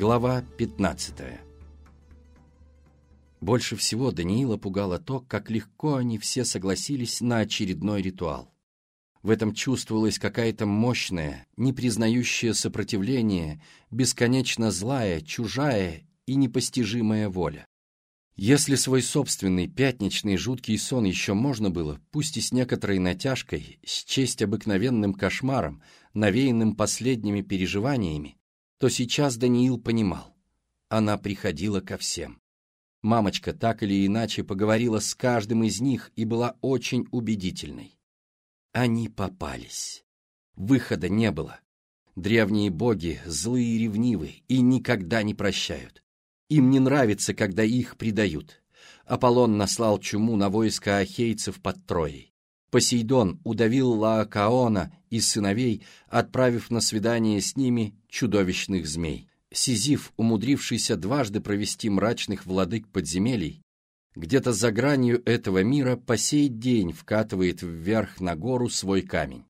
Глава 15 Больше всего Даниила пугало то, как легко они все согласились на очередной ритуал. В этом чувствовалась какая-то мощная, не признающая сопротивление, бесконечно злая, чужая и непостижимая воля. Если свой собственный пятничный жуткий сон еще можно было, пусть и с некоторой натяжкой, счесть обыкновенным кошмаром, навеянным последними переживаниями, то сейчас Даниил понимал. Она приходила ко всем. Мамочка так или иначе поговорила с каждым из них и была очень убедительной. Они попались. Выхода не было. Древние боги злые и ревнивы и никогда не прощают. Им не нравится, когда их предают. Аполлон наслал чуму на войско ахейцев под Троей. Посейдон удавил Лаокаона и сыновей, отправив на свидание с ними чудовищных змей. Сизиф, умудрившийся дважды провести мрачных владык подземелий, где-то за гранью этого мира по сей день вкатывает вверх на гору свой камень.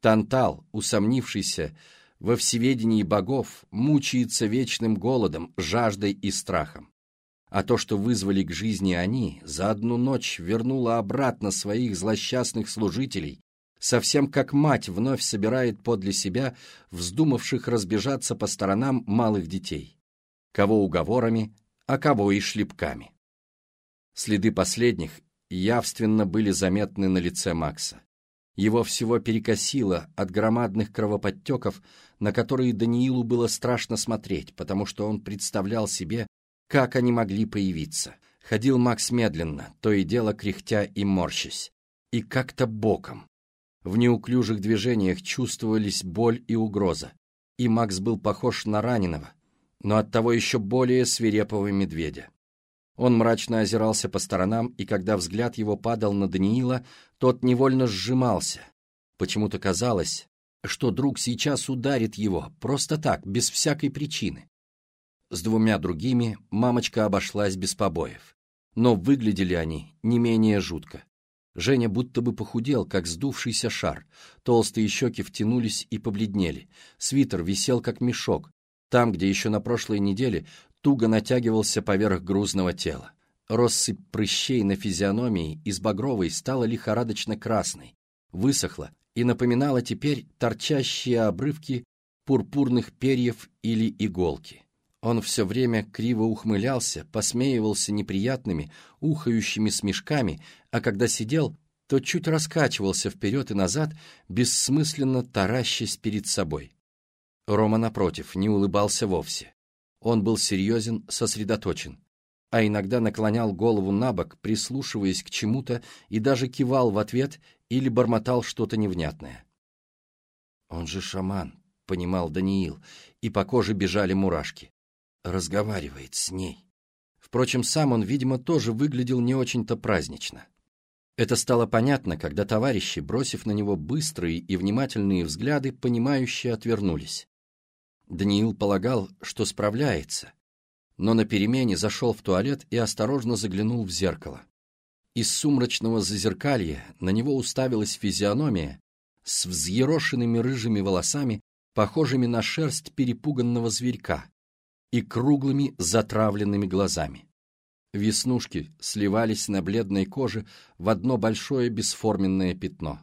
Тантал, усомнившийся во всеведении богов, мучается вечным голодом, жаждой и страхом а то, что вызвали к жизни они, за одну ночь вернуло обратно своих злосчастных служителей, совсем как мать вновь собирает подле себя вздумавших разбежаться по сторонам малых детей, кого уговорами, а кого и шлепками. Следы последних явственно были заметны на лице Макса. Его всего перекосило от громадных кровоподтеков, на которые Даниилу было страшно смотреть, потому что он представлял себе, как они могли появиться? Ходил Макс медленно, то и дело кряхтя и морщась. И как-то боком. В неуклюжих движениях чувствовались боль и угроза. И Макс был похож на раненого, но оттого еще более свирепого медведя. Он мрачно озирался по сторонам, и когда взгляд его падал на Даниила, тот невольно сжимался. Почему-то казалось, что друг сейчас ударит его, просто так, без всякой причины. С двумя другими мамочка обошлась без побоев. Но выглядели они не менее жутко. Женя будто бы похудел, как сдувшийся шар. Толстые щеки втянулись и побледнели. Свитер висел, как мешок. Там, где еще на прошлой неделе туго натягивался поверх грузного тела. Россыпь прыщей на физиономии из багровой стала лихорадочно красной, высохла и напоминала теперь торчащие обрывки пурпурных перьев или иголки. Он все время криво ухмылялся, посмеивался неприятными, ухающими смешками, а когда сидел, то чуть раскачивался вперед и назад, бессмысленно таращась перед собой. Рома, напротив, не улыбался вовсе. Он был серьезен, сосредоточен, а иногда наклонял голову на бок, прислушиваясь к чему-то, и даже кивал в ответ или бормотал что-то невнятное. «Он же шаман», — понимал Даниил, и по коже бежали мурашки разговаривает с ней. Впрочем, сам он, видимо, тоже выглядел не очень-то празднично. Это стало понятно, когда товарищи, бросив на него быстрые и внимательные взгляды, понимающие отвернулись. Даниил полагал, что справляется, но на перемене зашел в туалет и осторожно заглянул в зеркало. Из сумрачного зазеркалья на него уставилась физиономия с взъерошенными рыжими волосами, похожими на шерсть перепуганного зверька, и круглыми затравленными глазами. Веснушки сливались на бледной коже в одно большое бесформенное пятно.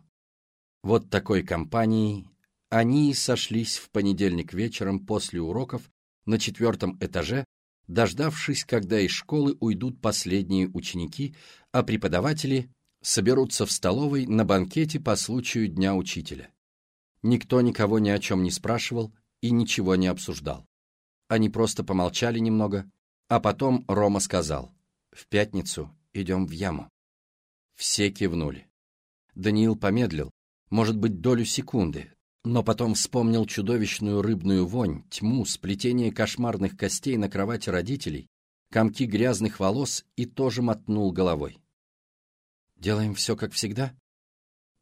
Вот такой компанией они и сошлись в понедельник вечером после уроков на четвертом этаже, дождавшись, когда из школы уйдут последние ученики, а преподаватели соберутся в столовой на банкете по случаю Дня Учителя. Никто никого ни о чем не спрашивал и ничего не обсуждал. Они просто помолчали немного, а потом Рома сказал, «В пятницу идем в яму». Все кивнули. Даниил помедлил, может быть, долю секунды, но потом вспомнил чудовищную рыбную вонь, тьму, сплетение кошмарных костей на кровати родителей, комки грязных волос и тоже мотнул головой. «Делаем все как всегда?»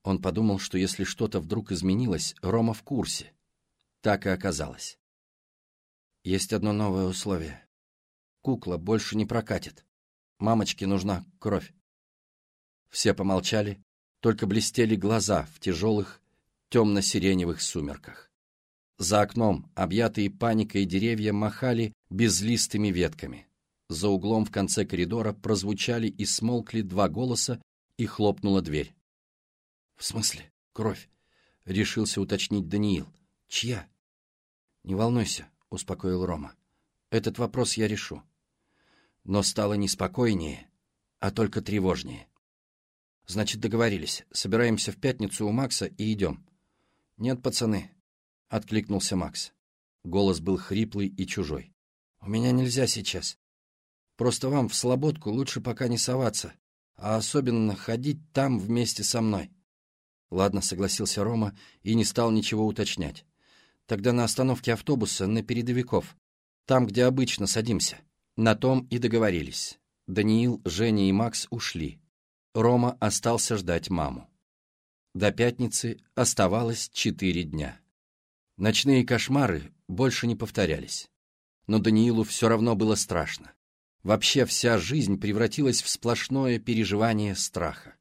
Он подумал, что если что-то вдруг изменилось, Рома в курсе. Так и оказалось. Есть одно новое условие. Кукла больше не прокатит. Мамочке нужна кровь. Все помолчали, только блестели глаза в тяжелых, темно-сиреневых сумерках. За окном, объятые паникой деревья, махали безлистыми ветками. За углом в конце коридора прозвучали и смолкли два голоса, и хлопнула дверь. — В смысле? Кровь? — решился уточнить Даниил. — Чья? — Не волнуйся, — успокоил Рома. — Этот вопрос я решу. Но стало не спокойнее, а только тревожнее. — Значит, договорились. Собираемся в пятницу у Макса и идем. — Нет, пацаны, — откликнулся Макс. Голос был хриплый и чужой. «У меня нельзя сейчас. Просто вам в слободку лучше пока не соваться, а особенно ходить там вместе со мной». «Ладно», — согласился Рома и не стал ничего уточнять. «Тогда на остановке автобуса на передовиков, там, где обычно садимся». На том и договорились. Даниил, Женя и Макс ушли. Рома остался ждать маму. До пятницы оставалось четыре дня. Ночные кошмары больше не повторялись. Но Даниилу все равно было страшно. Вообще вся жизнь превратилась в сплошное переживание страха.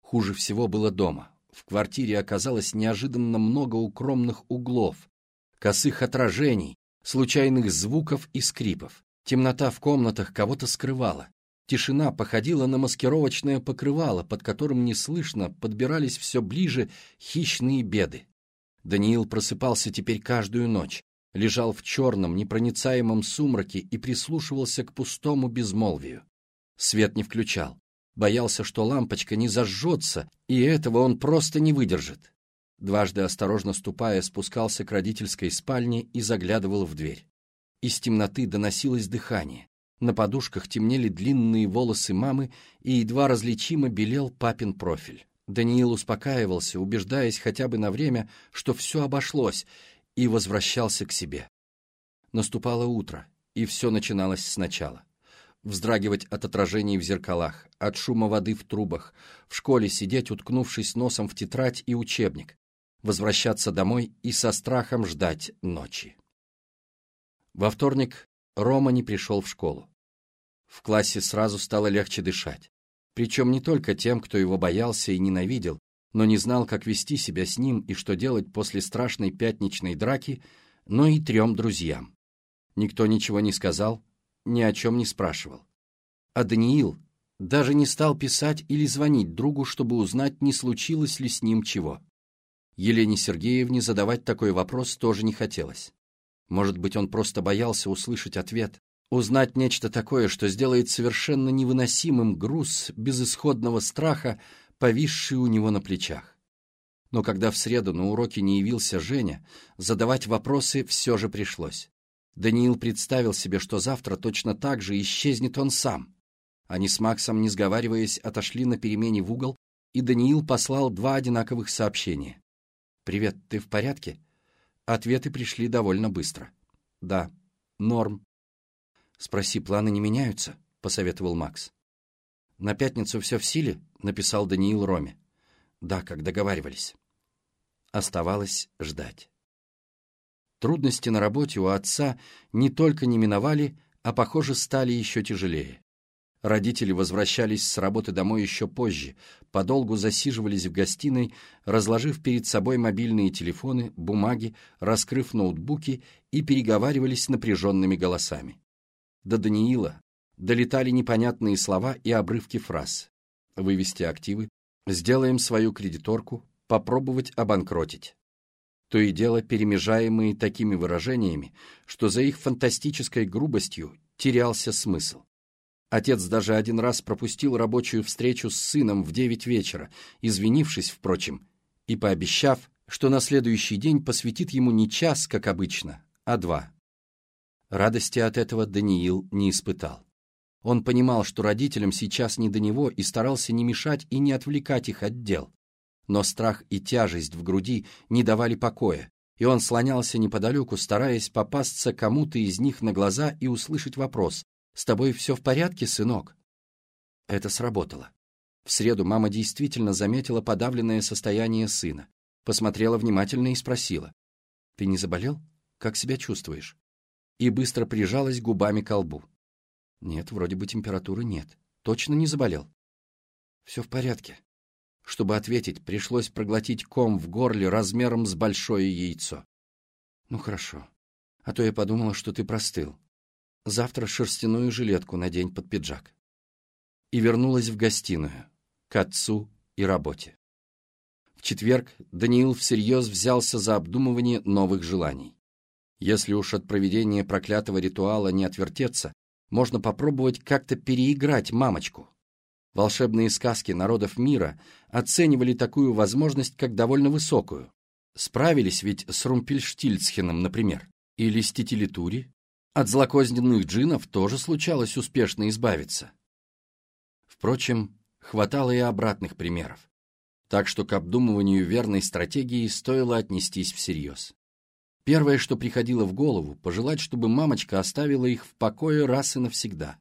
Хуже всего было дома. В квартире оказалось неожиданно много укромных углов, косых отражений, случайных звуков и скрипов. Темнота в комнатах кого-то скрывала. Тишина походила на маскировочное покрывало, под которым неслышно подбирались все ближе хищные беды. Даниил просыпался теперь каждую ночь, лежал в черном, непроницаемом сумраке и прислушивался к пустому безмолвию. Свет не включал. Боялся, что лампочка не зажжется, и этого он просто не выдержит. Дважды осторожно ступая, спускался к родительской спальне и заглядывал в дверь. Из темноты доносилось дыхание. На подушках темнели длинные волосы мамы, и едва различимо белел папин профиль. Даниил успокаивался, убеждаясь хотя бы на время, что все обошлось, и возвращался к себе. Наступало утро, и все начиналось сначала. Вздрагивать от отражений в зеркалах, от шума воды в трубах, в школе сидеть, уткнувшись носом в тетрадь и учебник, возвращаться домой и со страхом ждать ночи. Во вторник Рома не пришел в школу. В классе сразу стало легче дышать. Причем не только тем, кто его боялся и ненавидел, но не знал, как вести себя с ним и что делать после страшной пятничной драки, но и трем друзьям. Никто ничего не сказал, ни о чем не спрашивал. А Даниил даже не стал писать или звонить другу, чтобы узнать, не случилось ли с ним чего. Елене Сергеевне задавать такой вопрос тоже не хотелось. Может быть, он просто боялся услышать ответ, Узнать нечто такое, что сделает совершенно невыносимым груз безысходного страха, повисший у него на плечах. Но когда в среду на уроке не явился Женя, задавать вопросы все же пришлось. Даниил представил себе, что завтра точно так же исчезнет он сам. Они с Максом, не сговариваясь, отошли на перемене в угол, и Даниил послал два одинаковых сообщения. «Привет, ты в порядке?» Ответы пришли довольно быстро. «Да, норм. «Спроси, планы не меняются?» — посоветовал Макс. «На пятницу все в силе?» — написал Даниил Роме. «Да, как договаривались». Оставалось ждать. Трудности на работе у отца не только не миновали, а, похоже, стали еще тяжелее. Родители возвращались с работы домой еще позже, подолгу засиживались в гостиной, разложив перед собой мобильные телефоны, бумаги, раскрыв ноутбуки и переговаривались напряженными голосами. До Даниила долетали непонятные слова и обрывки фраз. Вывести активы, сделаем свою кредиторку, попробовать обанкротить. То и дело перемежаемые такими выражениями, что за их фантастической грубостью терялся смысл. Отец даже один раз пропустил рабочую встречу с сыном в девять вечера, извинившись, впрочем, и пообещав, что на следующий день посвятит ему не час, как обычно, а два. Радости от этого Даниил не испытал. Он понимал, что родителям сейчас не до него и старался не мешать и не отвлекать их от дел. Но страх и тяжесть в груди не давали покоя, и он слонялся неподалеку, стараясь попасться кому-то из них на глаза и услышать вопрос «С тобой все в порядке, сынок?» Это сработало. В среду мама действительно заметила подавленное состояние сына, посмотрела внимательно и спросила «Ты не заболел? Как себя чувствуешь?» и быстро прижалась губами к лбу. Нет, вроде бы температуры нет. Точно не заболел? Все в порядке. Чтобы ответить, пришлось проглотить ком в горле размером с большое яйцо. «Ну хорошо. А то я подумала, что ты простыл. Завтра шерстяную жилетку надень под пиджак». И вернулась в гостиную, к отцу и работе. В четверг Даниил всерьез взялся за обдумывание новых желаний. Если уж от проведения проклятого ритуала не отвертеться, можно попробовать как-то переиграть мамочку. Волшебные сказки народов мира оценивали такую возможность как довольно высокую. Справились ведь с Румпельштильцхеном, например, или с Титилитури. От злокозненных джинов тоже случалось успешно избавиться. Впрочем, хватало и обратных примеров. Так что к обдумыванию верной стратегии стоило отнестись всерьез. Первое, что приходило в голову, пожелать, чтобы мамочка оставила их в покое раз и навсегда.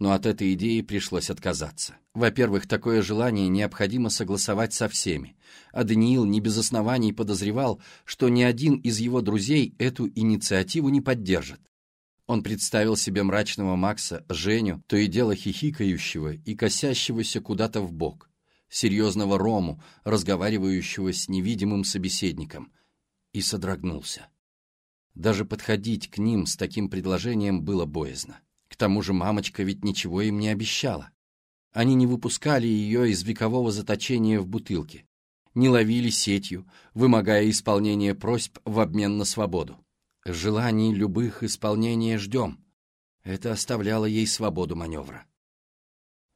Но от этой идеи пришлось отказаться. Во-первых, такое желание необходимо согласовать со всеми, а Даниил не без оснований подозревал, что ни один из его друзей эту инициативу не поддержит. Он представил себе мрачного Макса, Женю, то и дело хихикающего и косящегося куда-то в бок, серьезного Рому, разговаривающего с невидимым собеседником, и содрогнулся. Даже подходить к ним с таким предложением было боязно. К тому же мамочка ведь ничего им не обещала. Они не выпускали ее из векового заточения в бутылке, не ловили сетью, вымогая исполнения просьб в обмен на свободу. Желаний любых исполнения ждем. Это оставляло ей свободу маневра.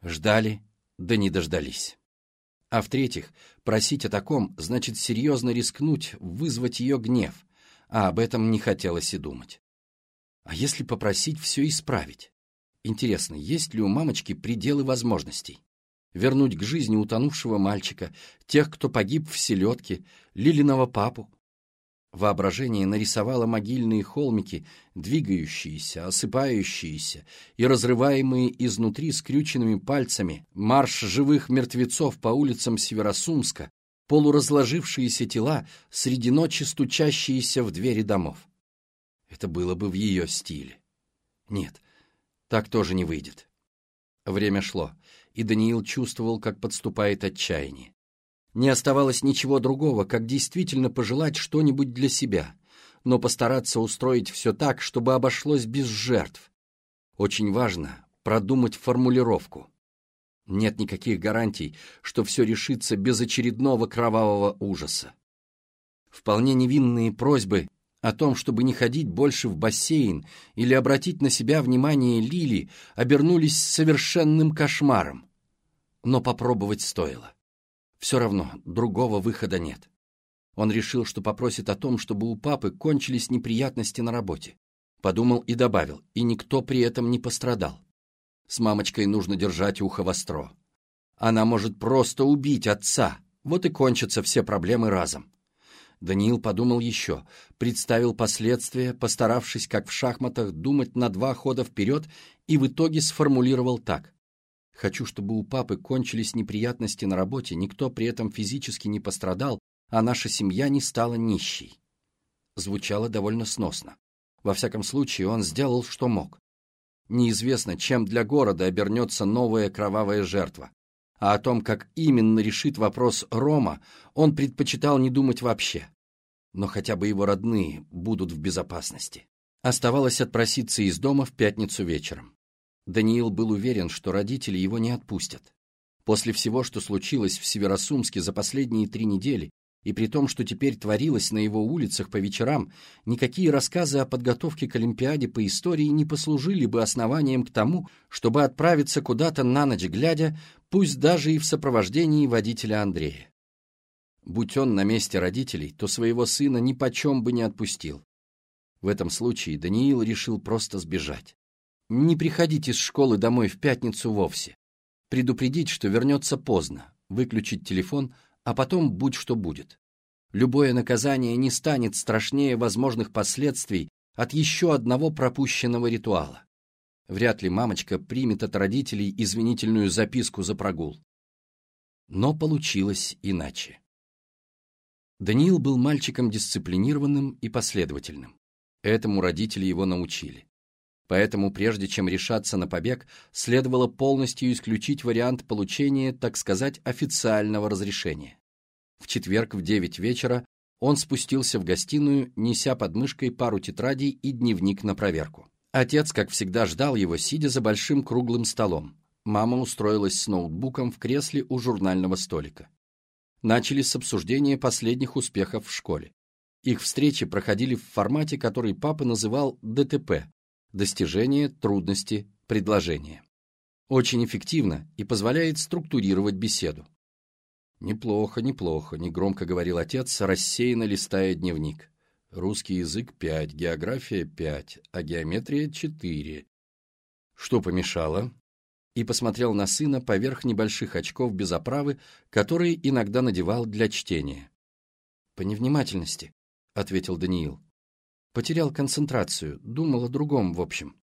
Ждали, да не дождались. А в-третьих, просить о таком значит серьезно рискнуть вызвать ее гнев, а об этом не хотелось и думать. А если попросить все исправить? Интересно, есть ли у мамочки пределы возможностей? Вернуть к жизни утонувшего мальчика, тех, кто погиб в селедке, Лилиного папу, Воображение нарисовало могильные холмики, двигающиеся, осыпающиеся и разрываемые изнутри скрюченными пальцами, марш живых мертвецов по улицам Северосумска, полуразложившиеся тела, среди ночи стучащиеся в двери домов. Это было бы в ее стиле. Нет, так тоже не выйдет. Время шло, и Даниил чувствовал, как подступает отчаяние. Не оставалось ничего другого, как действительно пожелать что-нибудь для себя, но постараться устроить все так, чтобы обошлось без жертв. Очень важно продумать формулировку. Нет никаких гарантий, что все решится без очередного кровавого ужаса. Вполне невинные просьбы о том, чтобы не ходить больше в бассейн или обратить на себя внимание Лили, обернулись совершенным кошмаром. Но попробовать стоило. Все равно, другого выхода нет. Он решил, что попросит о том, чтобы у папы кончились неприятности на работе. Подумал и добавил, и никто при этом не пострадал. С мамочкой нужно держать ухо востро. Она может просто убить отца, вот и кончатся все проблемы разом. Даниил подумал еще, представил последствия, постаравшись, как в шахматах, думать на два хода вперед и в итоге сформулировал так. Хочу, чтобы у папы кончились неприятности на работе, никто при этом физически не пострадал, а наша семья не стала нищей. Звучало довольно сносно. Во всяком случае, он сделал, что мог. Неизвестно, чем для города обернется новая кровавая жертва. А о том, как именно решит вопрос Рома, он предпочитал не думать вообще. Но хотя бы его родные будут в безопасности. Оставалось отпроситься из дома в пятницу вечером. Даниил был уверен, что родители его не отпустят. После всего, что случилось в Северосумске за последние три недели, и при том, что теперь творилось на его улицах по вечерам, никакие рассказы о подготовке к Олимпиаде по истории не послужили бы основанием к тому, чтобы отправиться куда-то на ночь глядя, пусть даже и в сопровождении водителя Андрея. Будь он на месте родителей, то своего сына ни почем бы не отпустил. В этом случае Даниил решил просто сбежать. Не приходить из школы домой в пятницу вовсе. Предупредить, что вернется поздно, выключить телефон, а потом будь что будет. Любое наказание не станет страшнее возможных последствий от еще одного пропущенного ритуала. Вряд ли мамочка примет от родителей извинительную записку за прогул. Но получилось иначе. Даниил был мальчиком дисциплинированным и последовательным. Этому родители его научили. Поэтому прежде чем решаться на побег, следовало полностью исключить вариант получения, так сказать, официального разрешения. В четверг в 9 вечера Он спустился в гостиную, неся под мышкой пару тетрадей и дневник на проверку. Отец, как всегда, ждал его, сидя за большим круглым столом. Мама устроилась с ноутбуком в кресле у журнального столика. Начали с обсуждения последних успехов в школе. Их встречи проходили в формате, который папа называл ДТП – достижение, трудности, предложение. Очень эффективно и позволяет структурировать беседу. «Неплохо, неплохо», — негромко говорил отец, рассеянно листая дневник. «Русский язык — пять, география — пять, а геометрия — четыре». «Что помешало?» И посмотрел на сына поверх небольших очков без оправы, которые иногда надевал для чтения. «По невнимательности», — ответил Даниил. «Потерял концентрацию, думал о другом, в общем».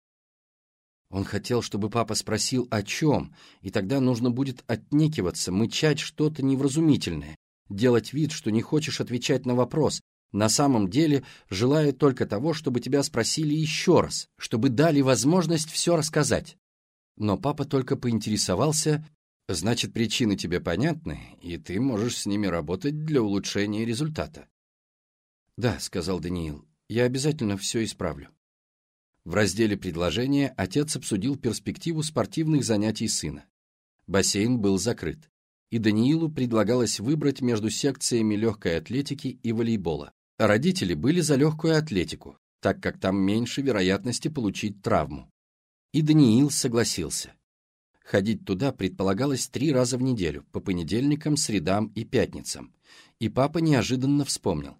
Он хотел, чтобы папа спросил, о чем, и тогда нужно будет отнекиваться, мычать что-то невразумительное, делать вид, что не хочешь отвечать на вопрос, на самом деле желая только того, чтобы тебя спросили еще раз, чтобы дали возможность все рассказать. Но папа только поинтересовался, значит, причины тебе понятны, и ты можешь с ними работать для улучшения результата. «Да», — сказал Даниил, — «я обязательно все исправлю». В разделе «Предложения» отец обсудил перспективу спортивных занятий сына. Бассейн был закрыт, и Даниилу предлагалось выбрать между секциями легкой атлетики и волейбола. Родители были за легкую атлетику, так как там меньше вероятности получить травму. И Даниил согласился. Ходить туда предполагалось три раза в неделю, по понедельникам, средам и пятницам. И папа неожиданно вспомнил.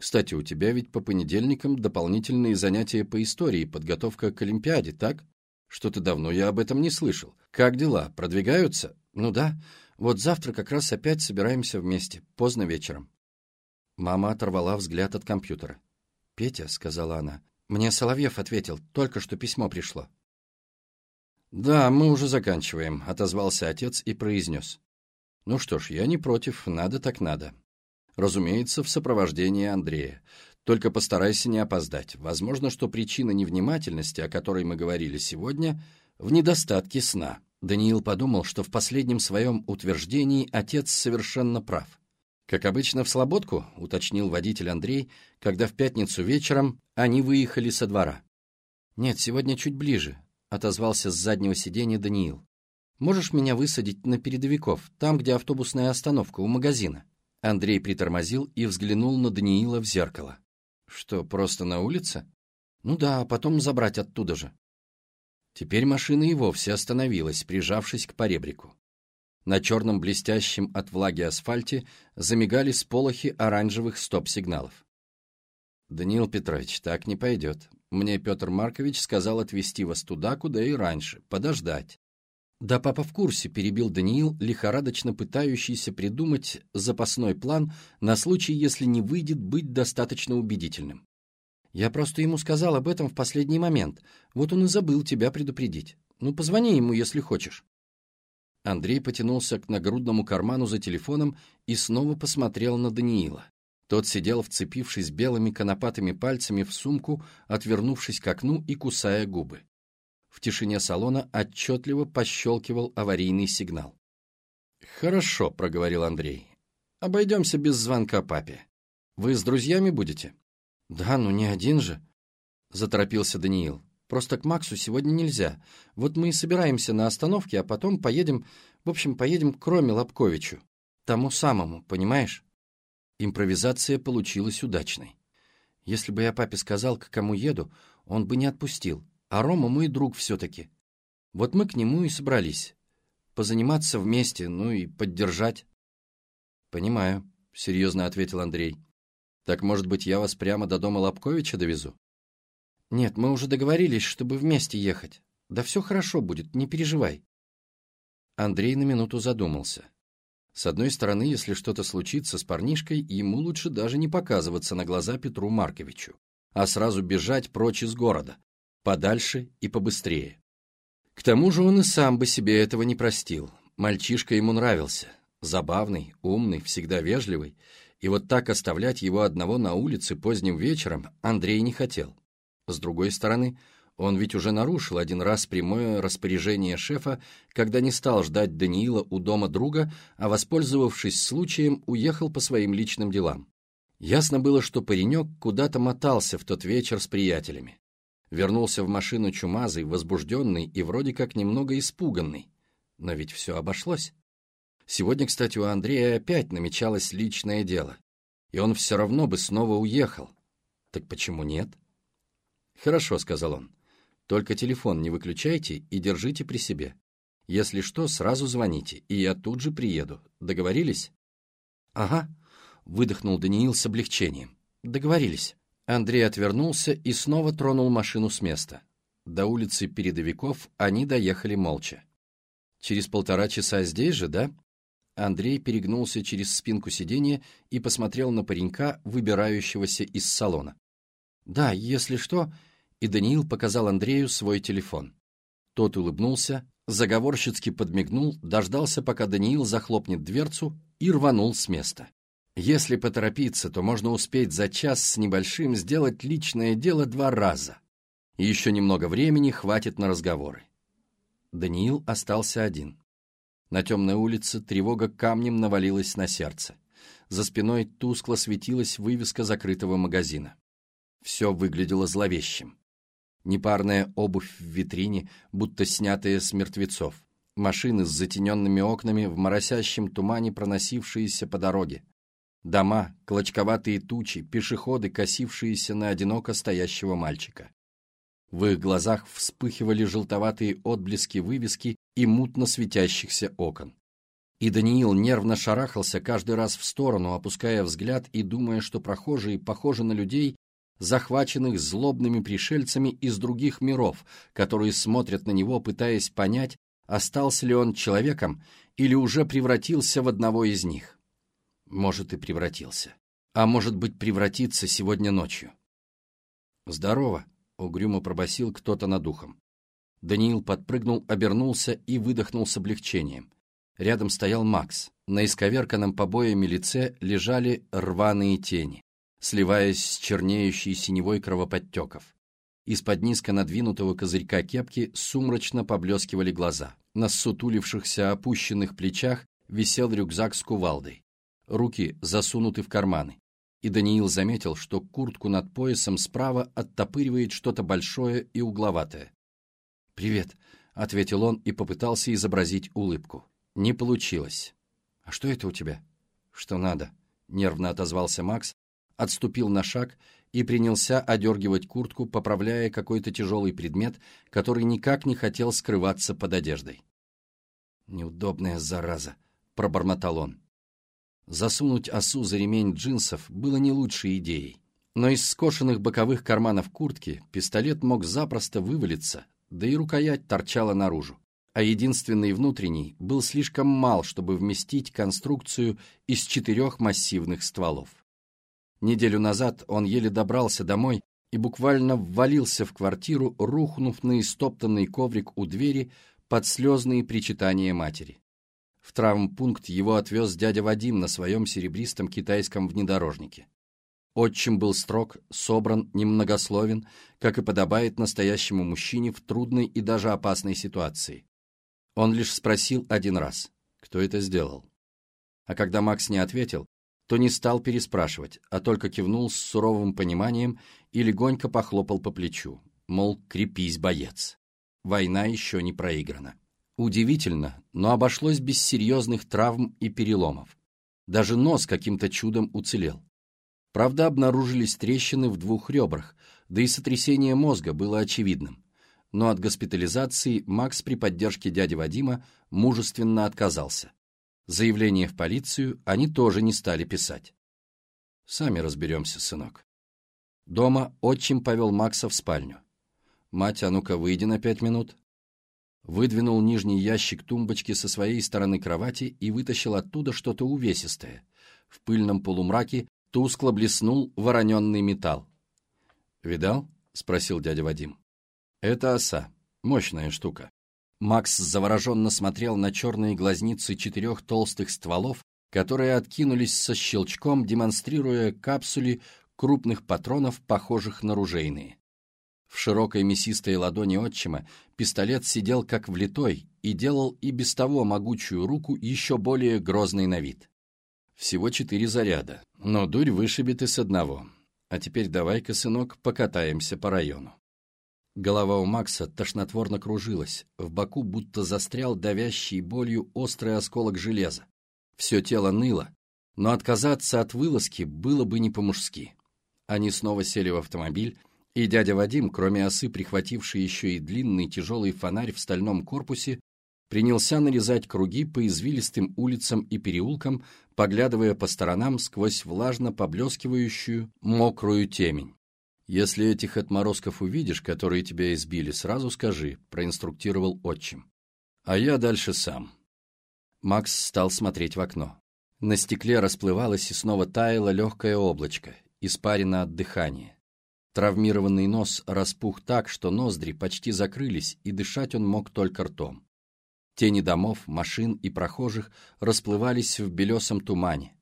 Кстати, у тебя ведь по понедельникам дополнительные занятия по истории, подготовка к Олимпиаде, так? Что-то давно я об этом не слышал. Как дела? Продвигаются? Ну да. Вот завтра как раз опять собираемся вместе, поздно вечером. Мама оторвала взгляд от компьютера. «Петя», — сказала она, — «мне Соловьев ответил, только что письмо пришло». «Да, мы уже заканчиваем», — отозвался отец и произнес. «Ну что ж, я не против, надо так надо. Разумеется, в сопровождении Андрея. Только постарайся не опоздать. Возможно, что причина невнимательности, о которой мы говорили сегодня, в недостатке сна. Даниил подумал, что в последнем своем утверждении отец совершенно прав. «Как обычно, в Слободку», — уточнил водитель Андрей, когда в пятницу вечером они выехали со двора. «Нет, сегодня чуть ближе», — отозвался с заднего сиденья Даниил. «Можешь меня высадить на передовиков, там, где автобусная остановка, у магазина?» Андрей притормозил и взглянул на Даниила в зеркало. «Что, просто на улице?» «Ну да, а потом забрать оттуда же». Теперь машина и вовсе остановилась, прижавшись к поребрику. На черном блестящем от влаги асфальте замигали сполохи оранжевых стоп-сигналов. «Даниил Петрович, так не пойдет. Мне Петр Маркович сказал отвезти вас туда, куда и раньше, подождать. «Да папа в курсе», — перебил Даниил, лихорадочно пытающийся придумать запасной план на случай, если не выйдет быть достаточно убедительным. «Я просто ему сказал об этом в последний момент. Вот он и забыл тебя предупредить. Ну, позвони ему, если хочешь». Андрей потянулся к нагрудному карману за телефоном и снова посмотрел на Даниила. Тот сидел, вцепившись белыми конопатыми пальцами в сумку, отвернувшись к окну и кусая губы. В тишине салона отчетливо пощелкивал аварийный сигнал. «Хорошо», — проговорил Андрей. «Обойдемся без звонка папе. Вы с друзьями будете?» «Да, ну не один же», — заторопился Даниил. «Просто к Максу сегодня нельзя. Вот мы и собираемся на остановке, а потом поедем... В общем, поедем к Роме Лобковичу. Тому самому, понимаешь?» Импровизация получилась удачной. Если бы я папе сказал, к кому еду, он бы не отпустил. А Рома мой друг все-таки. Вот мы к нему и собрались. Позаниматься вместе, ну и поддержать. Понимаю, серьезно ответил Андрей. Так, может быть, я вас прямо до дома Лобковича довезу? Нет, мы уже договорились, чтобы вместе ехать. Да все хорошо будет, не переживай. Андрей на минуту задумался. С одной стороны, если что-то случится с парнишкой, ему лучше даже не показываться на глаза Петру Марковичу, а сразу бежать прочь из города, подальше и побыстрее. К тому же он и сам бы себе этого не простил. Мальчишка ему нравился. Забавный, умный, всегда вежливый. И вот так оставлять его одного на улице поздним вечером Андрей не хотел. С другой стороны, он ведь уже нарушил один раз прямое распоряжение шефа, когда не стал ждать Даниила у дома друга, а, воспользовавшись случаем, уехал по своим личным делам. Ясно было, что паренек куда-то мотался в тот вечер с приятелями. Вернулся в машину чумазый, возбужденный и вроде как немного испуганный. Но ведь все обошлось. Сегодня, кстати, у Андрея опять намечалось личное дело. И он все равно бы снова уехал. Так почему нет? «Хорошо», — сказал он. «Только телефон не выключайте и держите при себе. Если что, сразу звоните, и я тут же приеду. Договорились?» «Ага», — выдохнул Даниил с облегчением. «Договорились». Андрей отвернулся и снова тронул машину с места. До улицы Передовиков они доехали молча. «Через полтора часа здесь же, да?» Андрей перегнулся через спинку сиденья и посмотрел на паренька, выбирающегося из салона. «Да, если что...» И Даниил показал Андрею свой телефон. Тот улыбнулся, заговорщицки подмигнул, дождался, пока Даниил захлопнет дверцу и рванул с места. Если поторопиться, то можно успеть за час с небольшим сделать личное дело два раза. И еще немного времени хватит на разговоры. Даниил остался один. На темной улице тревога камнем навалилась на сердце. За спиной тускло светилась вывеска закрытого магазина. Все выглядело зловещим. Непарная обувь в витрине, будто снятая с мертвецов. Машины с затененными окнами в моросящем тумане, проносившиеся по дороге. Дома, клочковатые тучи, пешеходы, косившиеся на одиноко стоящего мальчика. В их глазах вспыхивали желтоватые отблески вывески и мутно светящихся окон. И Даниил нервно шарахался каждый раз в сторону, опуская взгляд и думая, что прохожие похожи на людей, захваченных злобными пришельцами из других миров, которые смотрят на него, пытаясь понять, остался ли он человеком или уже превратился в одного из них. Может, и превратился. А может быть, превратится сегодня ночью. «Здорово», — угрюмо пробасил кто-то над ухом. Даниил подпрыгнул, обернулся и выдохнул с облегчением. Рядом стоял Макс. На исковерканном побоями лице лежали рваные тени сливаясь с чернеющей синевой кровоподтеков. Из-под низко надвинутого козырька кепки сумрачно поблескивали глаза. На ссутулившихся опущенных плечах висел рюкзак с кувалдой. Руки засунуты в карманы. И Даниил заметил, что куртку над поясом справа оттопыривает что-то большое и угловатое. «Привет», — ответил он и попытался изобразить улыбку. Не получилось. «А что это у тебя?» «Что надо?» — нервно отозвался Макс, отступил на шаг и принялся одергивать куртку, поправляя какой-то тяжелый предмет, который никак не хотел скрываться под одеждой. «Неудобная зараза», — пробормотал он. Засунуть осу за ремень джинсов было не лучшей идеей. Но из скошенных боковых карманов куртки пистолет мог запросто вывалиться, да и рукоять торчала наружу. А единственный внутренний был слишком мал, чтобы вместить конструкцию из четырех массивных стволов. Неделю назад он еле добрался домой и буквально ввалился в квартиру, рухнув на истоптанный коврик у двери под слезные причитания матери. В травмпункт его отвез дядя Вадим на своем серебристом китайском внедорожнике. Отчим был строг, собран, немногословен, как и подобает настоящему мужчине в трудной и даже опасной ситуации. Он лишь спросил один раз, кто это сделал. А когда Макс не ответил, то не стал переспрашивать, а только кивнул с суровым пониманием и легонько похлопал по плечу, мол, крепись, боец. Война еще не проиграна. Удивительно, но обошлось без серьезных травм и переломов. Даже нос каким-то чудом уцелел. Правда, обнаружились трещины в двух ребрах, да и сотрясение мозга было очевидным. Но от госпитализации Макс при поддержке дяди Вадима мужественно отказался. Заявление в полицию они тоже не стали писать. Сами разберемся, сынок. Дома отчим повел Макса в спальню. Мать, а ну-ка выйди на пять минут. Выдвинул нижний ящик тумбочки со своей стороны кровати и вытащил оттуда что-то увесистое. В пыльном полумраке тускло блеснул вороненный металл. «Видал?» — спросил дядя Вадим. «Это оса. Мощная штука. Макс завороженно смотрел на черные глазницы четырех толстых стволов, которые откинулись со щелчком, демонстрируя капсули крупных патронов, похожих на ружейные. В широкой мясистой ладони отчима пистолет сидел как влитой и делал и без того могучую руку еще более грозной на вид. Всего четыре заряда, но дурь вышибет и с одного. А теперь давай-ка, сынок, покатаемся по району. Голова у Макса тошнотворно кружилась, в боку будто застрял давящий болью острый осколок железа. Все тело ныло, но отказаться от вылазки было бы не по-мужски. Они снова сели в автомобиль, и дядя Вадим, кроме осы, прихвативший еще и длинный тяжелый фонарь в стальном корпусе, принялся нарезать круги по извилистым улицам и переулкам, поглядывая по сторонам сквозь влажно поблескивающую мокрую темень. «Если этих отморозков увидишь, которые тебя избили, сразу скажи», — проинструктировал отчим. «А я дальше сам». Макс стал смотреть в окно. На стекле расплывалось и снова таяло легкое облачко, испарено от дыхания. Травмированный нос распух так, что ноздри почти закрылись, и дышать он мог только ртом. Тени домов, машин и прохожих расплывались в белесом тумане.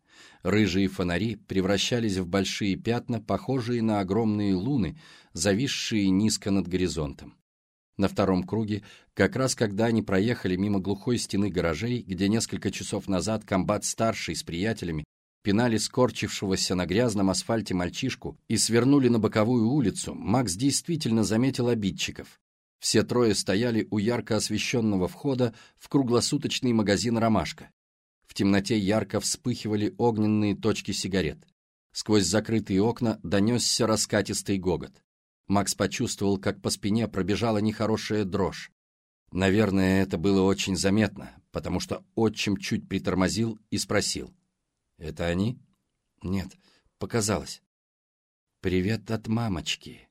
Рыжие фонари превращались в большие пятна, похожие на огромные луны, зависшие низко над горизонтом. На втором круге, как раз когда они проехали мимо глухой стены гаражей, где несколько часов назад комбат-старший с приятелями пинали скорчившегося на грязном асфальте мальчишку и свернули на боковую улицу, Макс действительно заметил обидчиков. Все трое стояли у ярко освещенного входа в круглосуточный магазин «Ромашка». В темноте ярко вспыхивали огненные точки сигарет. Сквозь закрытые окна донесся раскатистый гогот. Макс почувствовал, как по спине пробежала нехорошая дрожь. Наверное, это было очень заметно, потому что отчим чуть притормозил и спросил. «Это они?» «Нет, показалось». «Привет от мамочки».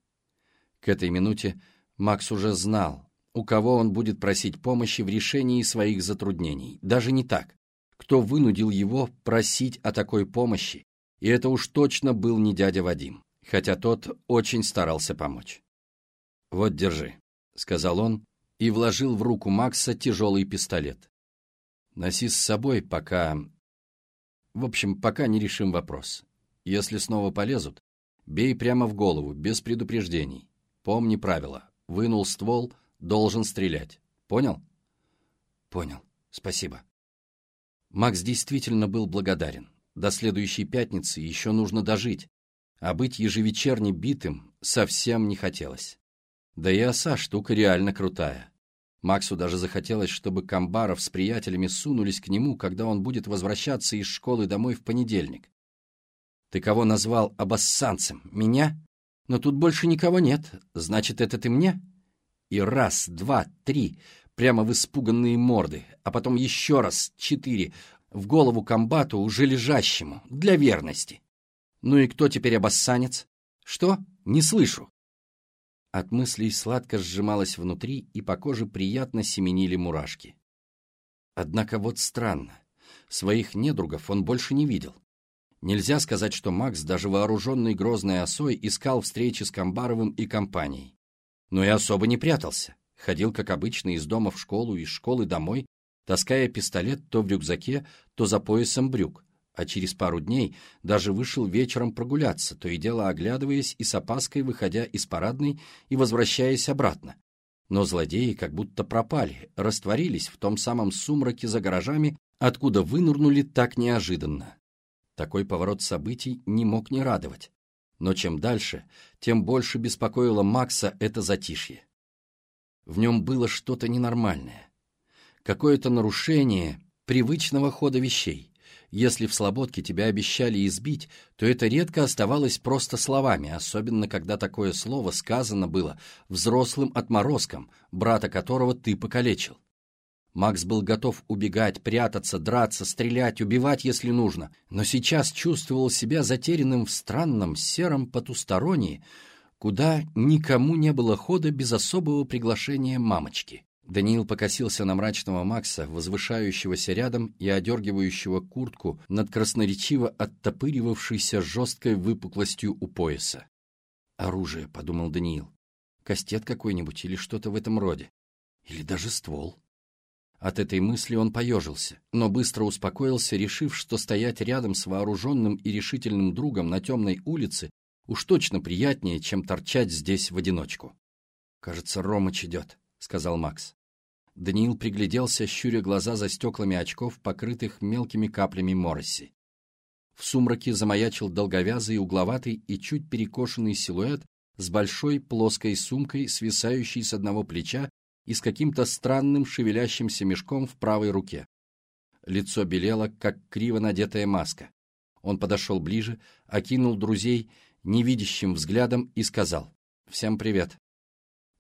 К этой минуте Макс уже знал, у кого он будет просить помощи в решении своих затруднений. Даже не так кто вынудил его просить о такой помощи, и это уж точно был не дядя Вадим, хотя тот очень старался помочь. «Вот, держи», — сказал он и вложил в руку Макса тяжелый пистолет. «Носи с собой, пока... В общем, пока не решим вопрос. Если снова полезут, бей прямо в голову, без предупреждений. Помни правила. Вынул ствол, должен стрелять. Понял?» «Понял. Спасибо». Макс действительно был благодарен. До следующей пятницы еще нужно дожить, а быть ежевечерне битым совсем не хотелось. Да и оса штука реально крутая. Максу даже захотелось, чтобы Камбаров с приятелями сунулись к нему, когда он будет возвращаться из школы домой в понедельник. «Ты кого назвал обоссанцем? Меня? Но тут больше никого нет. Значит, это ты мне?» И раз, два, три, прямо в испуганные морды, а потом еще раз четыре в голову комбату, уже лежащему, для верности. Ну и кто теперь обоссанец? Что? Не слышу. От мыслей сладко сжималось внутри, и по коже приятно семенили мурашки. Однако вот странно. Своих недругов он больше не видел. Нельзя сказать, что Макс, даже вооруженный грозной осой, искал встречи с Камбаровым и компанией. Но и особо не прятался. Ходил, как обычно, из дома в школу, из школы домой, таская пистолет то в рюкзаке, то за поясом брюк, а через пару дней даже вышел вечером прогуляться, то и дело оглядываясь и с опаской выходя из парадной и возвращаясь обратно. Но злодеи как будто пропали, растворились в том самом сумраке за гаражами, откуда вынурнули так неожиданно. Такой поворот событий не мог не радовать. Но чем дальше, тем больше беспокоило Макса это затишье. В нем было что-то ненормальное. Какое-то нарушение привычного хода вещей. Если в Слободке тебя обещали избить, то это редко оставалось просто словами, особенно когда такое слово сказано было взрослым отморозком, брата которого ты покалечил. Макс был готов убегать, прятаться, драться, стрелять, убивать, если нужно, но сейчас чувствовал себя затерянным в странном сером потустороннее, куда никому не было хода без особого приглашения мамочки. Даниил покосился на мрачного Макса, возвышающегося рядом и одергивающего куртку над красноречиво оттопыривавшейся жесткой выпуклостью у пояса. «Оружие», — подумал Даниил. «Кастет какой-нибудь или что-то в этом роде. Или даже ствол». От этой мысли он поежился, но быстро успокоился, решив, что стоять рядом с вооруженным и решительным другом на темной улице Уж точно приятнее, чем торчать здесь в одиночку. «Кажется, Ромыч идет», — сказал Макс. Даниил пригляделся, щуря глаза за стеклами очков, покрытых мелкими каплями мороси. В сумраке замаячил долговязый, угловатый и чуть перекошенный силуэт с большой плоской сумкой, свисающей с одного плеча и с каким-то странным шевелящимся мешком в правой руке. Лицо белело, как криво надетая маска. Он подошел ближе, окинул друзей невидящим взглядом и сказал «Всем привет».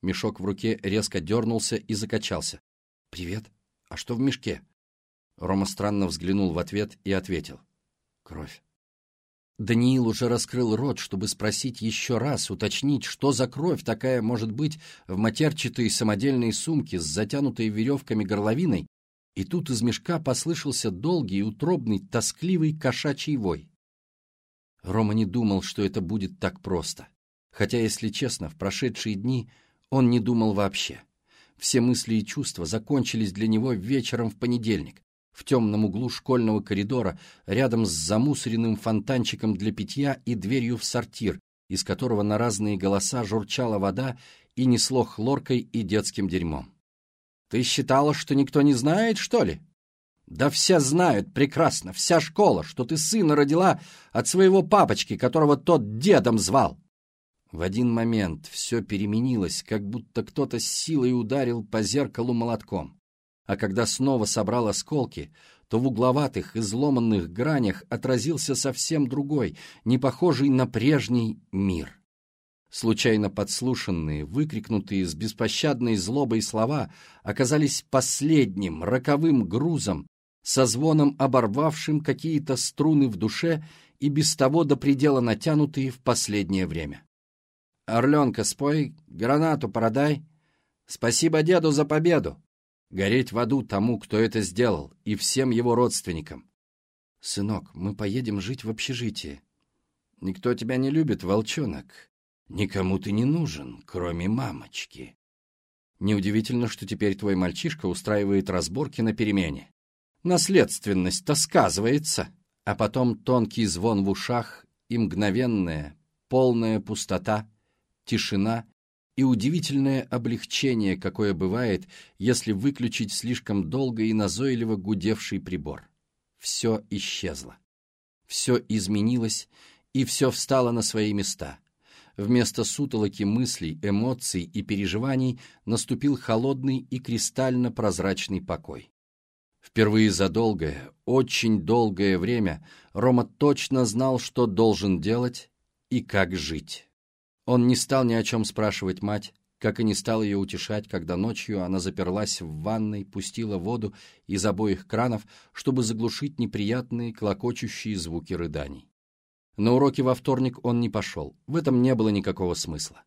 Мешок в руке резко дернулся и закачался. «Привет? А что в мешке?» Рома странно взглянул в ответ и ответил. «Кровь». Даниил уже раскрыл рот, чтобы спросить еще раз, уточнить, что за кровь такая может быть в матерчатой самодельной сумке с затянутой веревками горловиной, и тут из мешка послышался долгий, утробный, тоскливый кошачий вой. Рома не думал, что это будет так просто. Хотя, если честно, в прошедшие дни он не думал вообще. Все мысли и чувства закончились для него вечером в понедельник, в темном углу школьного коридора, рядом с замусоренным фонтанчиком для питья и дверью в сортир, из которого на разные голоса журчала вода и несло хлоркой и детским дерьмом. «Ты считала, что никто не знает, что ли?» «Да все знают прекрасно, вся школа, что ты сына родила от своего папочки, которого тот дедом звал!» В один момент все переменилось, как будто кто-то с силой ударил по зеркалу молотком. А когда снова собрал осколки, то в угловатых, изломанных гранях отразился совсем другой, не похожий на прежний мир. Случайно подслушанные, выкрикнутые с беспощадной злобой слова оказались последним, роковым грузом, со звоном оборвавшим какие-то струны в душе и без того до предела натянутые в последнее время. Орленка, спой, гранату продай. Спасибо деду за победу. Гореть в аду тому, кто это сделал, и всем его родственникам. Сынок, мы поедем жить в общежитие. Никто тебя не любит, волчонок. Никому ты не нужен, кроме мамочки. Неудивительно, что теперь твой мальчишка устраивает разборки на перемене. Наследственность-то сказывается. А потом тонкий звон в ушах и мгновенная, полная пустота — тишина и удивительное облегчение, какое бывает, если выключить слишком долго и назойливо гудевший прибор. Все исчезло. Все изменилось, и все встало на свои места. Вместо сутолоки мыслей, эмоций и переживаний наступил холодный и кристально прозрачный покой. Впервые за долгое, очень долгое время Рома точно знал, что должен делать и как жить. Он не стал ни о чем спрашивать мать, как и не стал ее утешать, когда ночью она заперлась в ванной, пустила воду из обоих кранов, чтобы заглушить неприятные клокочущие звуки рыданий. На уроки во вторник он не пошел, в этом не было никакого смысла.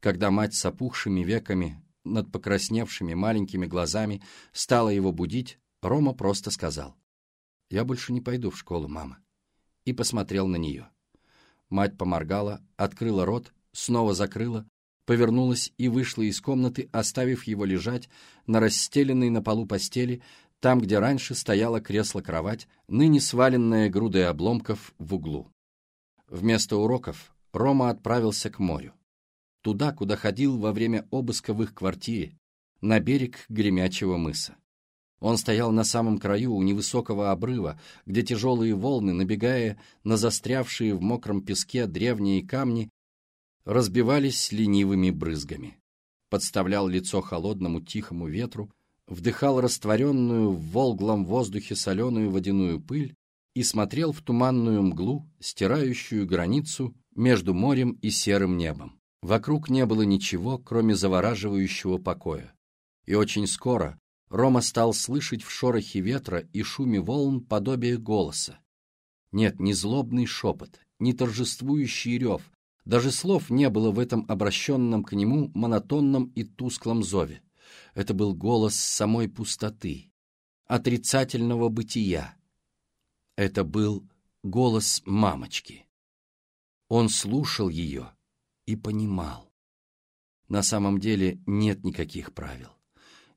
Когда мать с опухшими веками, над покрасневшими маленькими глазами стала его будить, Рома просто сказал, «Я больше не пойду в школу, мама», и посмотрел на нее. Мать поморгала, открыла рот, снова закрыла, повернулась и вышла из комнаты, оставив его лежать на расстеленной на полу постели, там, где раньше стояло кресло-кровать, ныне сваленная грудой обломков в углу. Вместо уроков Рома отправился к морю. Туда, куда ходил во время обыска в их квартире, на берег Гремячего мыса. Он стоял на самом краю у невысокого обрыва, где тяжелые волны, набегая на застрявшие в мокром песке древние камни, разбивались ленивыми брызгами. Подставлял лицо холодному тихому ветру, вдыхал растворенную в волглом воздухе соленую водяную пыль и смотрел в туманную мглу, стирающую границу между морем и серым небом. Вокруг не было ничего, кроме завораживающего покоя. И очень скоро Рома стал слышать в шорохе ветра и шуме волн подобие голоса. Нет, не злобный шепот, не торжествующий рев, даже слов не было в этом обращенном к нему монотонном и тусклом зове. Это был голос самой пустоты, отрицательного бытия. Это был голос мамочки. Он слушал ее и понимал. На самом деле нет никаких правил.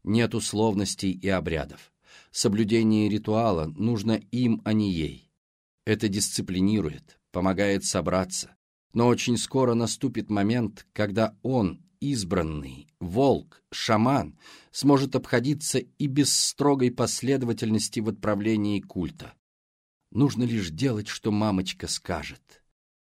Нет условностей и обрядов. Соблюдение ритуала нужно им, а не ей. Это дисциплинирует, помогает собраться, но очень скоро наступит момент, когда он, избранный, волк, шаман, сможет обходиться и без строгой последовательности в отправлении культа. Нужно лишь делать, что мамочка скажет.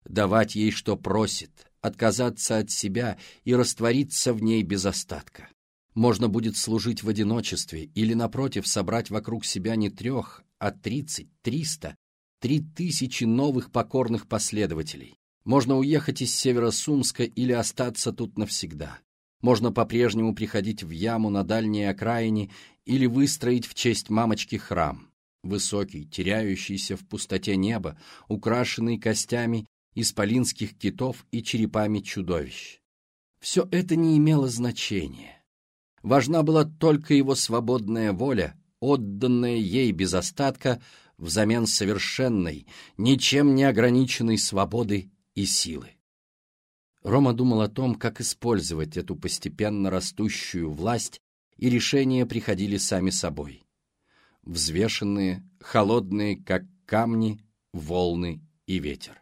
Давать ей, что просит, отказаться от себя и раствориться в ней без остатка. Можно будет служить в одиночестве или, напротив, собрать вокруг себя не трех, а тридцать, триста, три тысячи новых покорных последователей. Можно уехать из Северо-Сумска или остаться тут навсегда. Можно по-прежнему приходить в яму на дальней окраине или выстроить в честь мамочки храм. Высокий, теряющийся в пустоте неба, украшенный костями исполинских китов и черепами чудовищ. Все это не имело значения. Важна была только его свободная воля, отданная ей без остатка взамен совершенной, ничем не ограниченной свободы и силы. Рома думал о том, как использовать эту постепенно растущую власть, и решения приходили сами собой. Взвешенные, холодные, как камни, волны и ветер.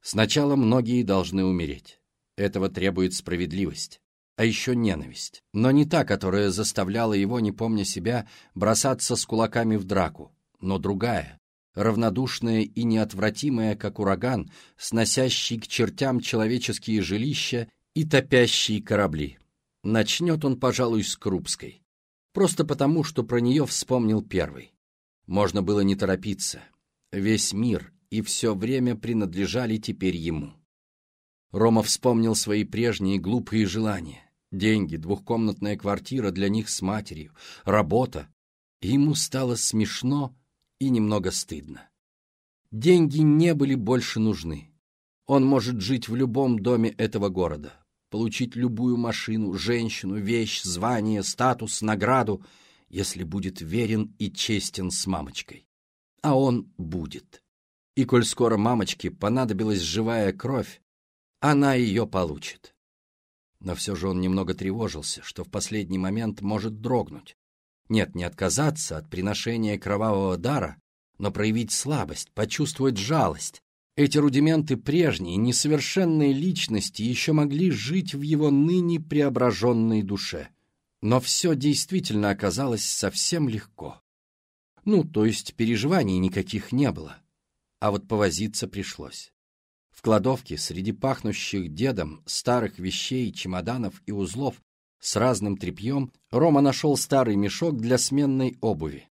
Сначала многие должны умереть. Этого требует справедливость. А еще ненависть. Но не та, которая заставляла его, не помня себя, бросаться с кулаками в драку, но другая, равнодушная и неотвратимая, как ураган, сносящий к чертям человеческие жилища и топящие корабли. Начнет он, пожалуй, с Крупской. Просто потому, что про нее вспомнил первый. Можно было не торопиться. Весь мир и все время принадлежали теперь ему. Рома вспомнил свои прежние глупые желания. Деньги, двухкомнатная квартира для них с матерью, работа. Ему стало смешно и немного стыдно. Деньги не были больше нужны. Он может жить в любом доме этого города, получить любую машину, женщину, вещь, звание, статус, награду, если будет верен и честен с мамочкой. А он будет. И коль скоро мамочке понадобилась живая кровь, она ее получит. Но все же он немного тревожился, что в последний момент может дрогнуть, нет, не отказаться от приношения кровавого дара, но проявить слабость, почувствовать жалость. Эти рудименты прежней, несовершенной личности еще могли жить в его ныне преображенной душе. Но все действительно оказалось совсем легко. Ну, то есть переживаний никаких не было. А вот повозиться пришлось. В кладовке среди пахнущих дедом старых вещей, чемоданов и узлов с разным тряпьем, Рома нашел старый мешок для сменной обуви.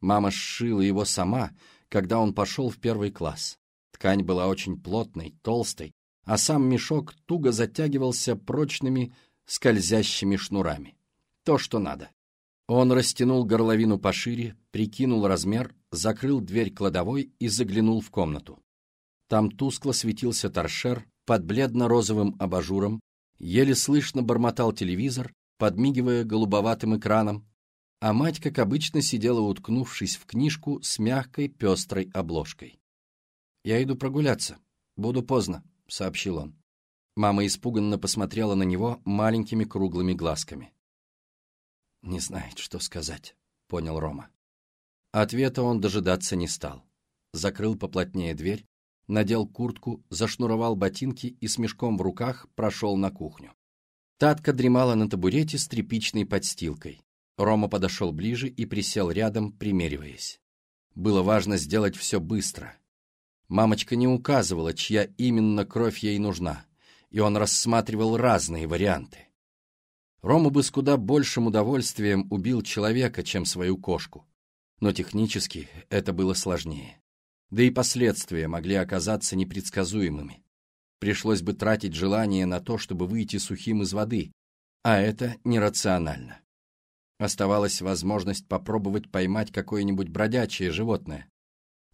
Мама сшила его сама, когда он пошел в первый класс. Ткань была очень плотной, толстой, а сам мешок туго затягивался прочными скользящими шнурами. То, что надо. Он растянул горловину пошире, прикинул размер, закрыл дверь кладовой и заглянул в комнату. Там тускло светился торшер под бледно-розовым абажуром, Еле слышно бормотал телевизор, подмигивая голубоватым экраном, а мать, как обычно, сидела, уткнувшись в книжку с мягкой пестрой обложкой. «Я иду прогуляться. Буду поздно», — сообщил он. Мама испуганно посмотрела на него маленькими круглыми глазками. «Не знает, что сказать», — понял Рома. Ответа он дожидаться не стал. Закрыл поплотнее дверь, надел куртку, зашнуровал ботинки и с мешком в руках прошел на кухню. Татка дремала на табурете с тряпичной подстилкой. Рома подошел ближе и присел рядом, примериваясь. Было важно сделать все быстро. Мамочка не указывала, чья именно кровь ей нужна, и он рассматривал разные варианты. Рома бы с куда большим удовольствием убил человека, чем свою кошку. Но технически это было сложнее да и последствия могли оказаться непредсказуемыми. Пришлось бы тратить желание на то, чтобы выйти сухим из воды, а это нерационально. Оставалась возможность попробовать поймать какое-нибудь бродячее животное.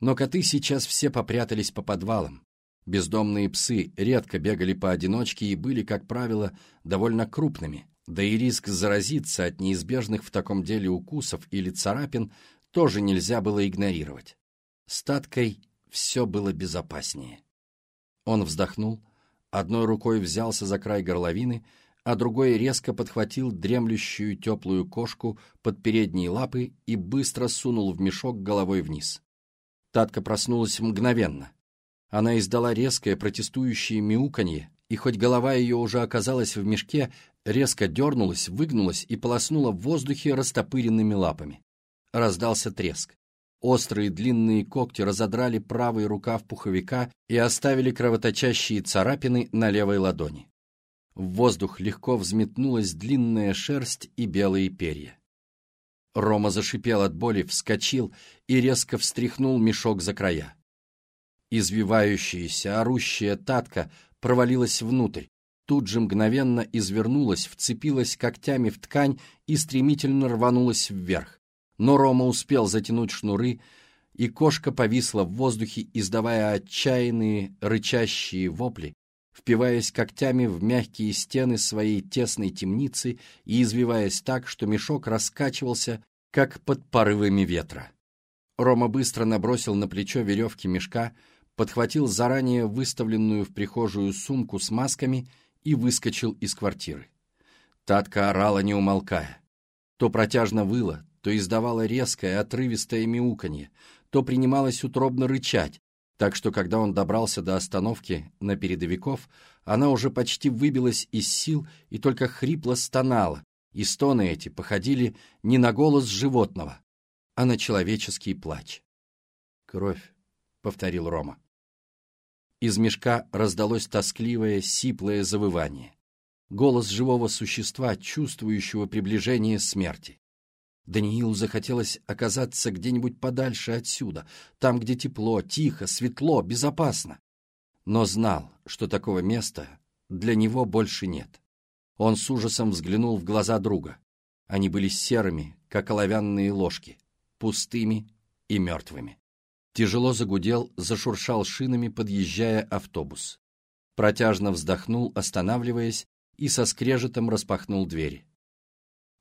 Но коты сейчас все попрятались по подвалам. Бездомные псы редко бегали поодиночке и были, как правило, довольно крупными, да и риск заразиться от неизбежных в таком деле укусов или царапин тоже нельзя было игнорировать. С Таткой все было безопаснее. Он вздохнул, одной рукой взялся за край горловины, а другой резко подхватил дремлющую теплую кошку под передние лапы и быстро сунул в мешок головой вниз. Татка проснулась мгновенно. Она издала резкое протестующее мяуканье, и хоть голова ее уже оказалась в мешке, резко дернулась, выгнулась и полоснула в воздухе растопыренными лапами. Раздался треск. Острые длинные когти разодрали правый рукав пуховика и оставили кровоточащие царапины на левой ладони. В воздух легко взметнулась длинная шерсть и белые перья. Рома зашипел от боли, вскочил и резко встряхнул мешок за края. Извивающаяся, орущая татка провалилась внутрь, тут же мгновенно извернулась, вцепилась когтями в ткань и стремительно рванулась вверх но Рома успел затянуть шнуры, и кошка повисла в воздухе, издавая отчаянные рычащие вопли, впиваясь когтями в мягкие стены своей тесной темницы и извиваясь так, что мешок раскачивался, как под порывами ветра. Рома быстро набросил на плечо веревки мешка, подхватил заранее выставленную в прихожую сумку с масками и выскочил из квартиры. Татка орала, не умолкая. То протяжно выла, то издавала резкое, отрывистое мяуканье, то принималась утробно рычать, так что когда он добрался до остановки на передовиков, она уже почти выбилась из сил и только хрипло стонала, и стоны эти походили не на голос животного, а на человеческий плач. «Кровь», — повторил Рома. Из мешка раздалось тоскливое, сиплое завывание. Голос живого существа, чувствующего приближение смерти. Даниилу захотелось оказаться где-нибудь подальше отсюда, там, где тепло, тихо, светло, безопасно. Но знал, что такого места для него больше нет. Он с ужасом взглянул в глаза друга. Они были серыми, как оловянные ложки, пустыми и мертвыми. Тяжело загудел, зашуршал шинами, подъезжая автобус. Протяжно вздохнул, останавливаясь, и со скрежетом распахнул двери.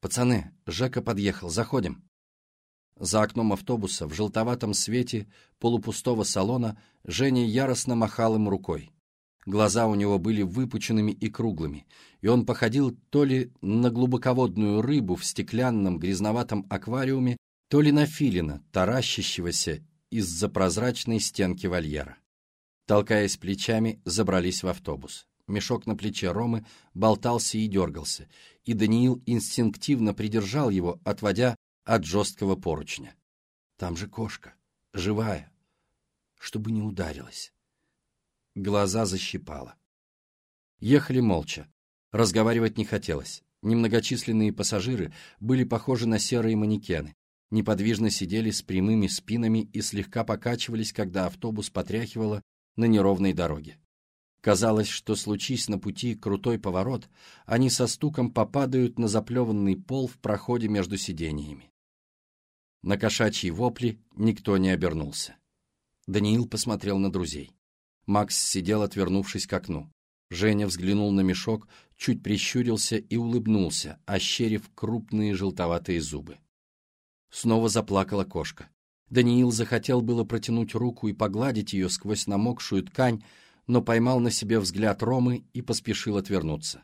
«Пацаны, Жека подъехал, заходим». За окном автобуса, в желтоватом свете полупустого салона, Женя яростно махал им рукой. Глаза у него были выпученными и круглыми, и он походил то ли на глубоководную рыбу в стеклянном грязноватом аквариуме, то ли на филина, таращащегося из-за прозрачной стенки вольера. Толкаясь плечами, забрались в автобус. Мешок на плече Ромы болтался и дергался, и Даниил инстинктивно придержал его, отводя от жесткого поручня. Там же кошка, живая, чтобы не ударилась. Глаза защипало. Ехали молча. Разговаривать не хотелось. Немногочисленные пассажиры были похожи на серые манекены, неподвижно сидели с прямыми спинами и слегка покачивались, когда автобус потряхивало на неровной дороге. Казалось, что случись на пути крутой поворот, они со стуком попадают на заплеванный пол в проходе между сидениями. На кошачьи вопли никто не обернулся. Даниил посмотрел на друзей. Макс сидел, отвернувшись к окну. Женя взглянул на мешок, чуть прищурился и улыбнулся, ощерив крупные желтоватые зубы. Снова заплакала кошка. Даниил захотел было протянуть руку и погладить ее сквозь намокшую ткань, но поймал на себе взгляд Ромы и поспешил отвернуться.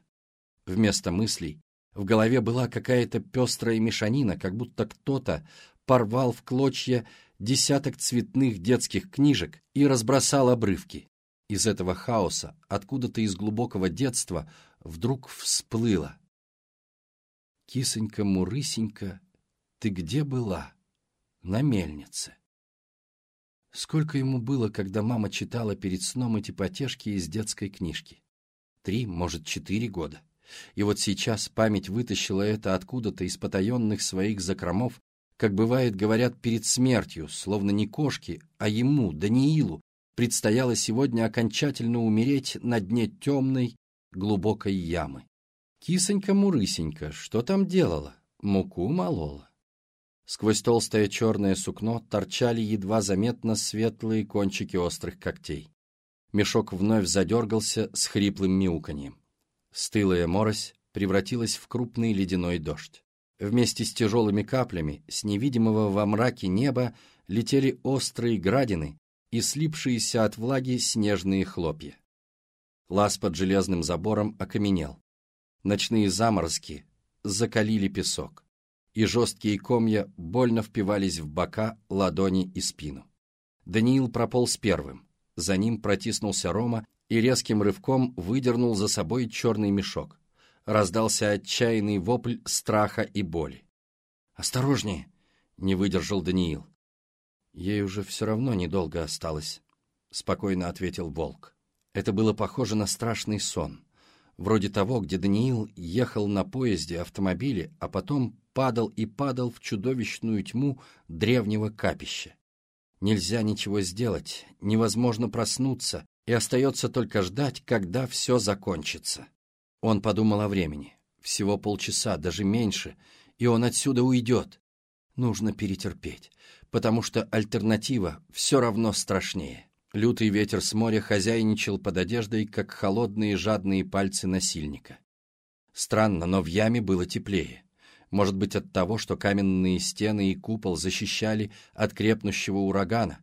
Вместо мыслей в голове была какая-то пестрая мешанина, как будто кто-то порвал в клочья десяток цветных детских книжек и разбросал обрывки. Из этого хаоса, откуда-то из глубокого детства, вдруг всплыло. «Кисонька-мурысенька, ты где была?» «На мельнице». Сколько ему было, когда мама читала перед сном эти потешки из детской книжки? Три, может, четыре года. И вот сейчас память вытащила это откуда-то из потаенных своих закромов, как бывает, говорят, перед смертью, словно не кошки, а ему, Даниилу, предстояло сегодня окончательно умереть на дне темной, глубокой ямы. Кисонька-мурысенька, что там делала? Муку молола. Сквозь толстое черное сукно торчали едва заметно светлые кончики острых когтей. Мешок вновь задергался с хриплым мяуканьем. Стылая морось превратилась в крупный ледяной дождь. Вместе с тяжелыми каплями с невидимого во мраке неба летели острые градины и слипшиеся от влаги снежные хлопья. Лаз под железным забором окаменел. Ночные заморозки закалили песок и жесткие комья больно впивались в бока, ладони и спину. Даниил прополз первым, за ним протиснулся Рома и резким рывком выдернул за собой черный мешок. Раздался отчаянный вопль страха и боли. «Осторожнее!» — не выдержал Даниил. Ей уже все равно недолго осталось, — спокойно ответил волк. Это было похоже на страшный сон, вроде того, где Даниил ехал на поезде автомобиле, а потом падал и падал в чудовищную тьму древнего капища. Нельзя ничего сделать, невозможно проснуться, и остается только ждать, когда все закончится. Он подумал о времени. Всего полчаса, даже меньше, и он отсюда уйдет. Нужно перетерпеть, потому что альтернатива все равно страшнее. Лютый ветер с моря хозяйничал под одеждой, как холодные жадные пальцы насильника. Странно, но в яме было теплее. Может быть, от того, что каменные стены и купол защищали от крепнущего урагана.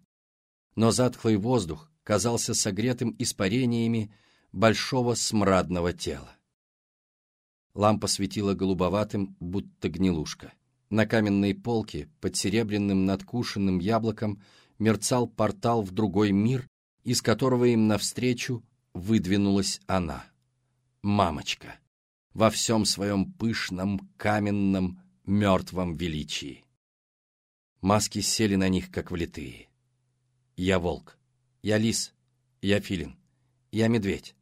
Но затхлый воздух казался согретым испарениями большого смрадного тела. Лампа светила голубоватым, будто гнилушка. На каменной полке, под серебряным надкушенным яблоком, мерцал портал в другой мир, из которого им навстречу выдвинулась она. Мамочка. Во всем своем пышном, каменном, мертвом величии. Маски сели на них, как влитые. Я волк. Я лис. Я филин. Я медведь.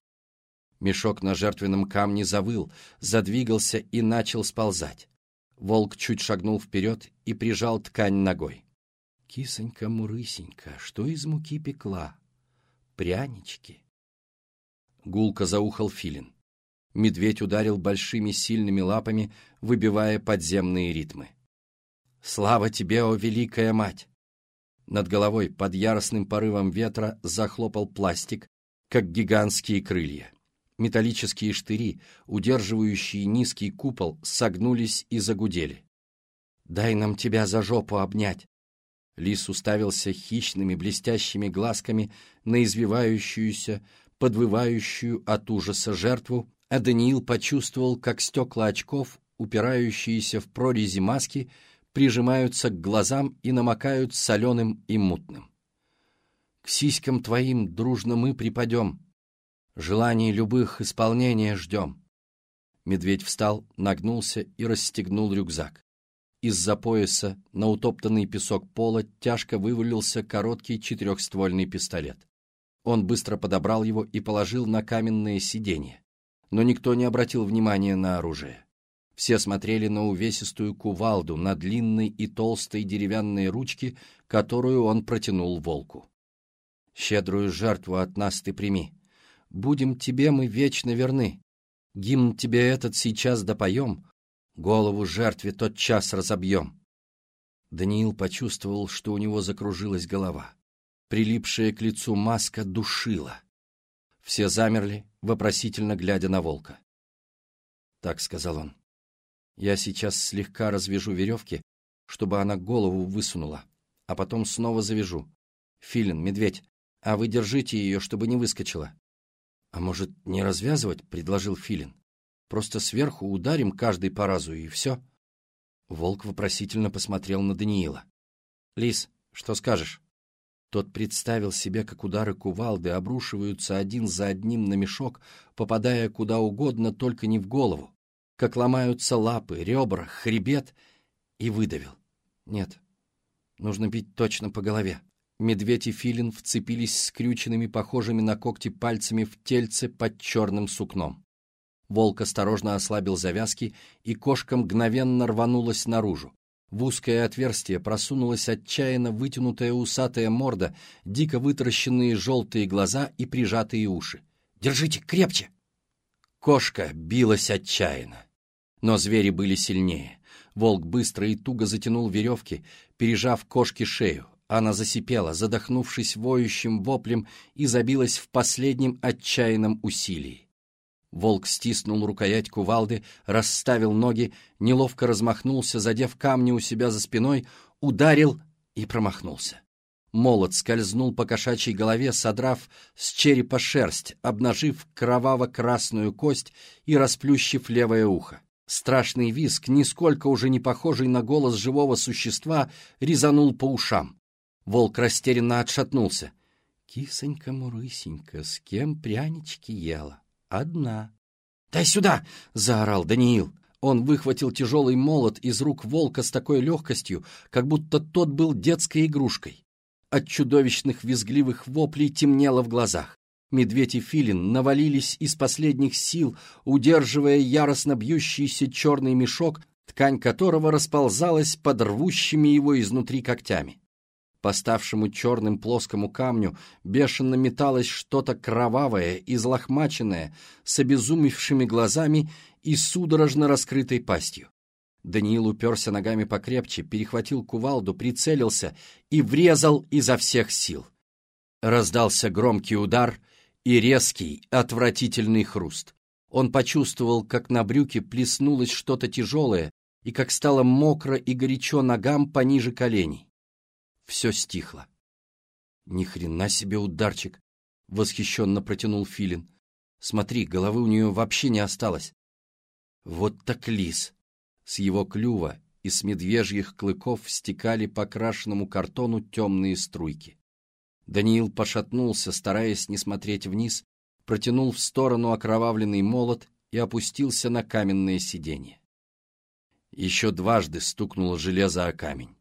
Мешок на жертвенном камне завыл, задвигался и начал сползать. Волк чуть шагнул вперед и прижал ткань ногой. «Кисонька-мурысенька, что из муки пекла? Прянички?» Гулко заухал филин. Медведь ударил большими сильными лапами, выбивая подземные ритмы. «Слава тебе, о великая мать!» Над головой под яростным порывом ветра захлопал пластик, как гигантские крылья. Металлические штыри, удерживающие низкий купол, согнулись и загудели. «Дай нам тебя за жопу обнять!» Лис уставился хищными блестящими глазками на извивающуюся, подвывающую от ужаса жертву, а Даниил почувствовал, как стекла очков, упирающиеся в прорези маски, прижимаются к глазам и намокают соленым и мутным. «К сиськам твоим дружно мы припадем», Желаний любых исполнения ждем. Медведь встал, нагнулся и расстегнул рюкзак. Из-за пояса на утоптанный песок пола тяжко вывалился короткий четырехствольный пистолет. Он быстро подобрал его и положил на каменное сиденье. Но никто не обратил внимания на оружие. Все смотрели на увесистую кувалду, на длинной и толстой деревянной ручке, которую он протянул волку. «Щедрую жертву от нас ты прими», будем тебе мы вечно верны. Гимн тебе этот сейчас допоем, голову жертве тот час разобьем. Даниил почувствовал, что у него закружилась голова. Прилипшая к лицу маска душила. Все замерли, вопросительно глядя на волка. «Так», — сказал он, — «я сейчас слегка развяжу веревки, чтобы она голову высунула, а потом снова завяжу. Филин, медведь, а вы держите ее, чтобы не выскочила. «А может, не развязывать?» — предложил Филин. «Просто сверху ударим каждый по разу, и все». Волк вопросительно посмотрел на Даниила. «Лис, что скажешь?» Тот представил себе, как удары кувалды обрушиваются один за одним на мешок, попадая куда угодно, только не в голову, как ломаются лапы, ребра, хребет, и выдавил. «Нет, нужно бить точно по голове». Медведь и филин вцепились скрюченными, похожими на когти пальцами в тельце под черным сукном. Волк осторожно ослабил завязки, и кошка мгновенно рванулась наружу. В узкое отверстие просунулась отчаянно вытянутая усатая морда, дико вытаращенные желтые глаза и прижатые уши. «Держите крепче!» Кошка билась отчаянно. Но звери были сильнее. Волк быстро и туго затянул веревки, пережав кошке шею. Она засипела, задохнувшись воющим воплем, и забилась в последнем отчаянном усилии. Волк стиснул рукоять кувалды, расставил ноги, неловко размахнулся, задев камни у себя за спиной, ударил и промахнулся. Молот скользнул по кошачьей голове, содрав с черепа шерсть, обнажив кроваво-красную кость и расплющив левое ухо. Страшный визг, нисколько уже не похожий на голос живого существа, резанул по ушам. Волк растерянно отшатнулся. «Кисонька-мурысенька, с кем прянички ела? Одна». «Дай сюда!» — заорал Даниил. Он выхватил тяжелый молот из рук волка с такой легкостью, как будто тот был детской игрушкой. от чудовищных визгливых воплей темнело в глазах. Медведь и филин навалились из последних сил, удерживая яростно бьющийся черный мешок, ткань которого расползалась под рвущими его изнутри когтями. По ставшему черным плоскому камню бешено металось что-то кровавое, излохмаченное, с обезумевшими глазами и судорожно раскрытой пастью. Даниил уперся ногами покрепче, перехватил кувалду, прицелился и врезал изо всех сил. Раздался громкий удар и резкий, отвратительный хруст. Он почувствовал, как на брюке плеснулось что-то тяжелое и как стало мокро и горячо ногам пониже коленей. Все стихло. «Ни хрена себе ударчик!» — восхищенно протянул Филин. «Смотри, головы у нее вообще не осталось». «Вот так лис!» С его клюва и с медвежьих клыков стекали по крашенному картону темные струйки. Даниил пошатнулся, стараясь не смотреть вниз, протянул в сторону окровавленный молот и опустился на каменное сиденье. Еще дважды стукнуло железо о камень,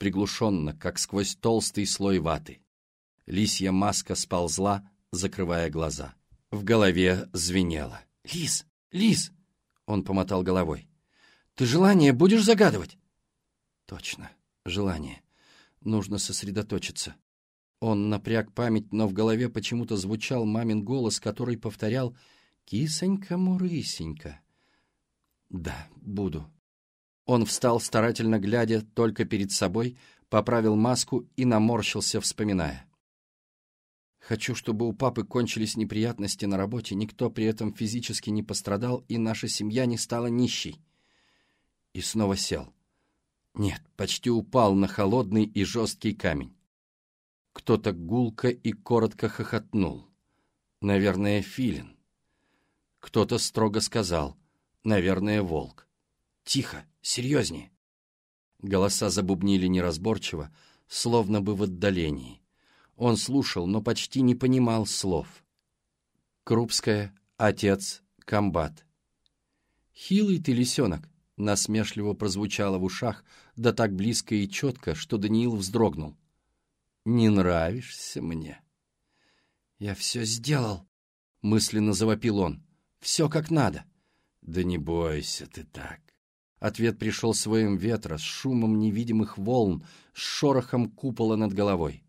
приглушенно, как сквозь толстый слой ваты. Лисья маска сползла, закрывая глаза. В голове звенело. «Лис! Лис!» Он помотал головой. «Ты желание будешь загадывать?» «Точно, желание. Нужно сосредоточиться». Он напряг память, но в голове почему-то звучал мамин голос, который повторял «Кисонька-мурысенька». «Да, буду». Он встал, старательно глядя только перед собой, поправил маску и наморщился, вспоминая. «Хочу, чтобы у папы кончились неприятности на работе, никто при этом физически не пострадал, и наша семья не стала нищей». И снова сел. Нет, почти упал на холодный и жесткий камень. Кто-то гулко и коротко хохотнул. Наверное, филин. Кто-то строго сказал. Наверное, волк. Тихо, серьезнее. Голоса забубнили неразборчиво, словно бы в отдалении. Он слушал, но почти не понимал слов. Крупская, отец, комбат. «Хилый ты, лисенок!» — насмешливо прозвучало в ушах, да так близко и четко, что Даниил вздрогнул не нравишься мне». «Я все сделал», — мысленно завопил он. «Все как надо». «Да не бойся ты так». Ответ пришел своим ветра, с шумом невидимых волн, с шорохом купола над головой.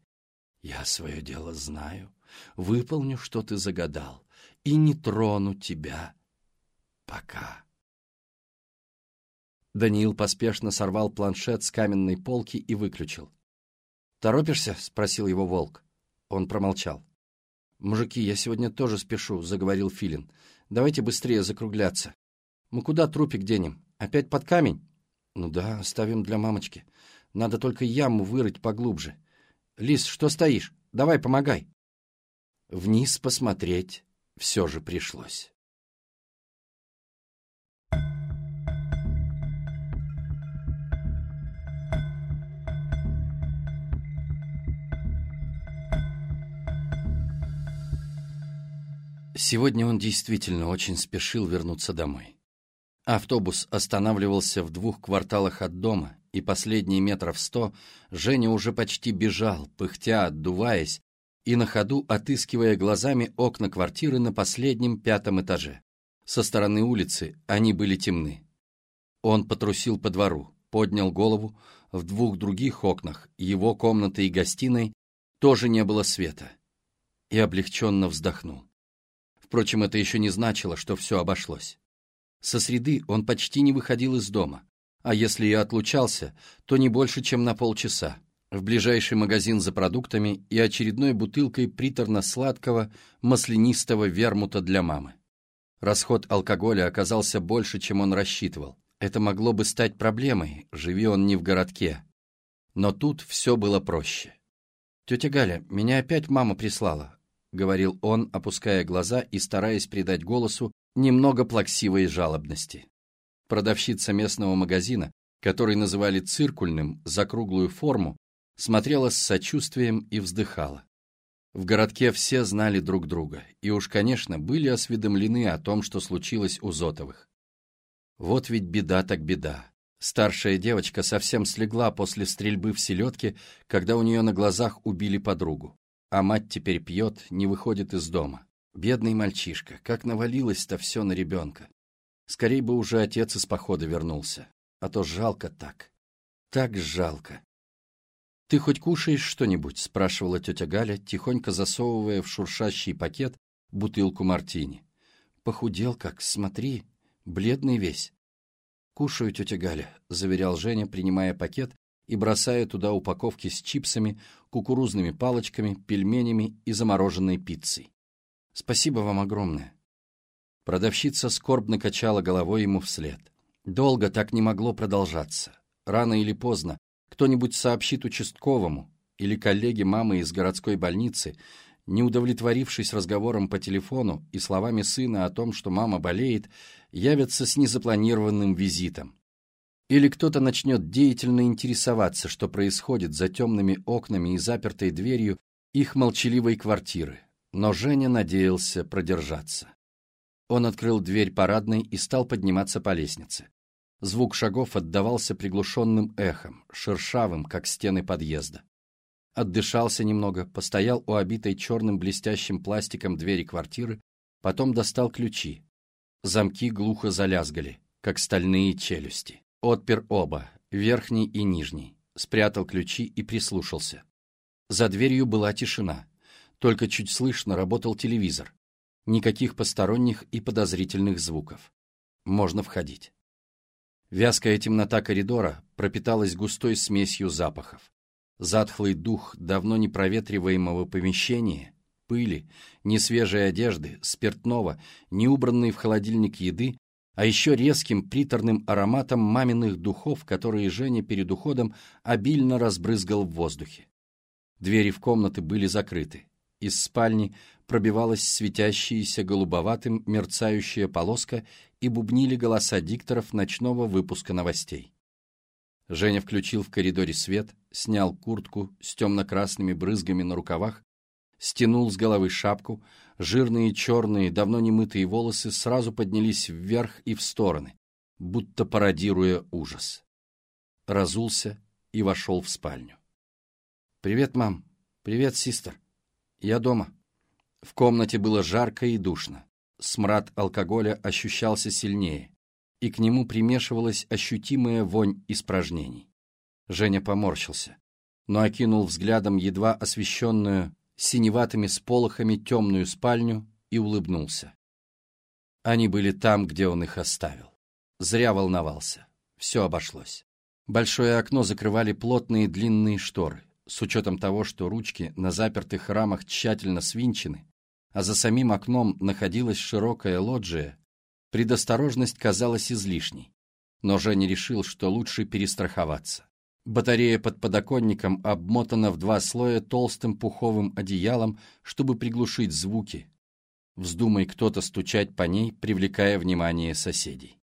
«Я свое дело знаю, выполню, что ты загадал, и не трону тебя. Пока». Даниил поспешно сорвал планшет с каменной полки и выключил. «Торопишься?» — спросил его волк. Он промолчал. «Мужики, я сегодня тоже спешу», — заговорил Филин. «Давайте быстрее закругляться. Мы куда трупик денем? Опять под камень?» «Ну да, оставим для мамочки. Надо только яму вырыть поглубже. Лис, что стоишь? Давай, помогай». Вниз посмотреть все же пришлось. Сегодня он действительно очень спешил вернуться домой. Автобус останавливался в двух кварталах от дома, и последние метров сто Женя уже почти бежал, пыхтя, отдуваясь, и на ходу отыскивая глазами окна квартиры на последнем пятом этаже. Со стороны улицы они были темны. Он потрусил по двору, поднял голову, в двух других окнах, его комнаты и гостиной, тоже не было света, и облегченно вздохнул. Впрочем, это еще не значило, что все обошлось. Со среды он почти не выходил из дома, а если и отлучался, то не больше, чем на полчаса, в ближайший магазин за продуктами и очередной бутылкой приторно-сладкого маслянистого вермута для мамы. Расход алкоголя оказался больше, чем он рассчитывал. Это могло бы стать проблемой, живи он не в городке. Но тут все было проще. «Тетя Галя, меня опять мама прислала. — говорил он, опуская глаза и стараясь придать голосу немного плаксивой жалобности. Продавщица местного магазина, который называли циркульным за круглую форму, смотрела с сочувствием и вздыхала. В городке все знали друг друга и уж, конечно, были осведомлены о том, что случилось у Зотовых. Вот ведь беда так беда. Старшая девочка совсем слегла после стрельбы в селедке, когда у нее на глазах убили подругу. А мать теперь пьет, не выходит из дома. Бедный мальчишка, как навалилось-то все на ребенка. Скорей бы уже отец из похода вернулся. А то жалко так. Так жалко. «Ты хоть кушаешь что-нибудь?» — спрашивала тетя Галя, тихонько засовывая в шуршащий пакет бутылку мартини. «Похудел как, смотри, бледный весь». «Кушаю, тетя Галя», — заверял Женя, принимая пакет и бросая туда упаковки с чипсами, кукурузными палочками, пельменями и замороженной пиццей. «Спасибо вам огромное». Продавщица скорбно качала головой ему вслед. Долго так не могло продолжаться. Рано или поздно кто-нибудь сообщит участковому или коллеге мамы из городской больницы, не удовлетворившись разговором по телефону и словами сына о том, что мама болеет, явятся с незапланированным визитом. Или кто-то начнет деятельно интересоваться, что происходит за темными окнами и запертой дверью их молчаливой квартиры. Но Женя надеялся продержаться. Он открыл дверь парадной и стал подниматься по лестнице. Звук шагов отдавался приглушенным эхом, шершавым, как стены подъезда. Отдышался немного, постоял у обитой черным блестящим пластиком двери квартиры, потом достал ключи. Замки глухо залязгали, как стальные челюсти. Отпер оба, верхний и нижний, спрятал ключи и прислушался. За дверью была тишина, только чуть слышно работал телевизор. Никаких посторонних и подозрительных звуков. Можно входить. Вязкая темнота коридора пропиталась густой смесью запахов затхлый дух давно непроветриваемого помещения, пыли, несвежей одежды, спиртного, неубранной в холодильник еды, а еще резким приторным ароматом маминых духов, которые Женя перед уходом обильно разбрызгал в воздухе. Двери в комнаты были закрыты. Из спальни пробивалась светящаяся голубоватым мерцающая полоска и бубнили голоса дикторов ночного выпуска новостей. Женя включил в коридоре свет, снял куртку с темно-красными брызгами на рукавах, стянул с головы шапку, жирные черные, давно не мытые волосы сразу поднялись вверх и в стороны, будто пародируя ужас. Разулся и вошел в спальню. «Привет, мам. Привет, систер. Я дома». В комнате было жарко и душно. Смрад алкоголя ощущался сильнее и к нему примешивалась ощутимая вонь испражнений. Женя поморщился, но окинул взглядом едва освещенную синеватыми сполохами темную спальню и улыбнулся. Они были там, где он их оставил. Зря волновался. Все обошлось. Большое окно закрывали плотные длинные шторы, с учетом того, что ручки на запертых рамах тщательно свинчены, а за самим окном находилась широкая лоджия Предосторожность казалась излишней, но Женя решил, что лучше перестраховаться. Батарея под подоконником обмотана в два слоя толстым пуховым одеялом, чтобы приглушить звуки. Вздумай кто-то стучать по ней, привлекая внимание соседей.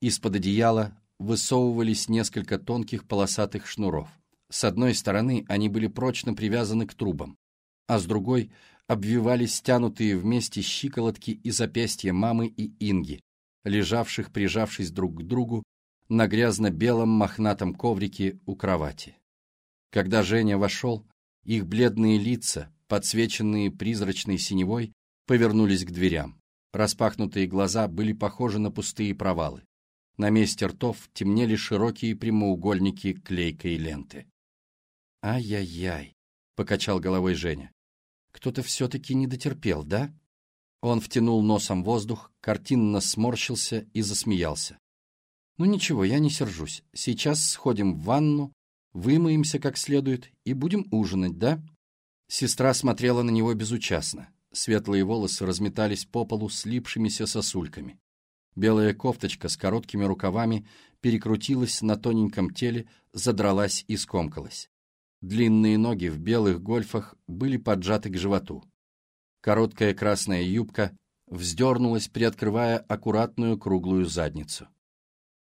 Из-под одеяла высовывались несколько тонких полосатых шнуров. С одной стороны они были прочно привязаны к трубам, а с другой обвивались стянутые вместе щиколотки и запястья мамы и Инги, лежавших, прижавшись друг к другу, на грязно-белом мохнатом коврике у кровати. Когда Женя вошел, их бледные лица, подсвеченные призрачной синевой, повернулись к дверям. Распахнутые глаза были похожи на пустые провалы. На месте ртов темнели широкие прямоугольники клейкой ленты. «Ай-яй-яй», — покачал головой Женя. Кто-то все-таки не дотерпел, да? Он втянул носом воздух, картинно сморщился и засмеялся. Ну ничего, я не сержусь. Сейчас сходим в ванну, вымоемся как следует и будем ужинать, да? Сестра смотрела на него безучастно. Светлые волосы разметались по полу слипшимися сосульками. Белая кофточка с короткими рукавами перекрутилась на тоненьком теле, задралась и скомкалась. Длинные ноги в белых гольфах были поджаты к животу. Короткая красная юбка вздернулась, приоткрывая аккуратную круглую задницу.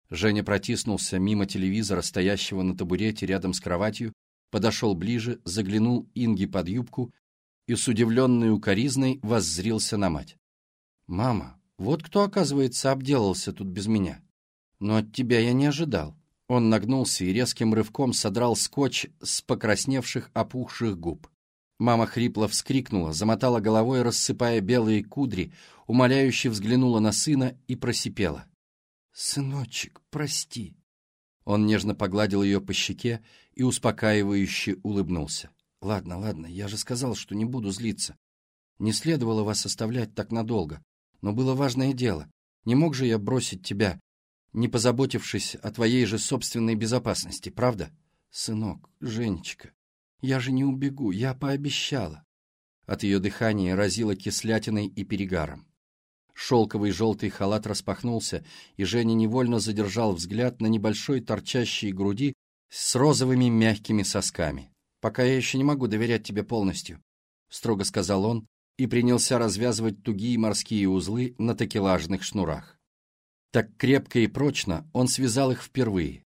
Женя протиснулся мимо телевизора, стоящего на табурете рядом с кроватью, подошел ближе, заглянул Инги под юбку и с удивленной укоризной воззрился на мать. «Мама, вот кто, оказывается, обделался тут без меня. Но от тебя я не ожидал. Он нагнулся и резким рывком содрал скотч с покрасневших опухших губ. Мама хрипло вскрикнула, замотала головой, рассыпая белые кудри, умоляюще взглянула на сына и просипела. «Сыночек, прости». Он нежно погладил ее по щеке и успокаивающе улыбнулся. «Ладно, ладно, я же сказал, что не буду злиться. Не следовало вас оставлять так надолго, но было важное дело. Не мог же я бросить тебя, не позаботившись о твоей же собственной безопасности, правда? Сынок, Женечка, я же не убегу, я пообещала. От ее дыхания разило кислятиной и перегаром. Шелковый желтый халат распахнулся, и Женя невольно задержал взгляд на небольшой торчащей груди с розовыми мягкими сосками. «Пока я еще не могу доверять тебе полностью», — строго сказал он и принялся развязывать тугие морские узлы на такелажных шнурах. Так крепко и прочно он связал их впервые.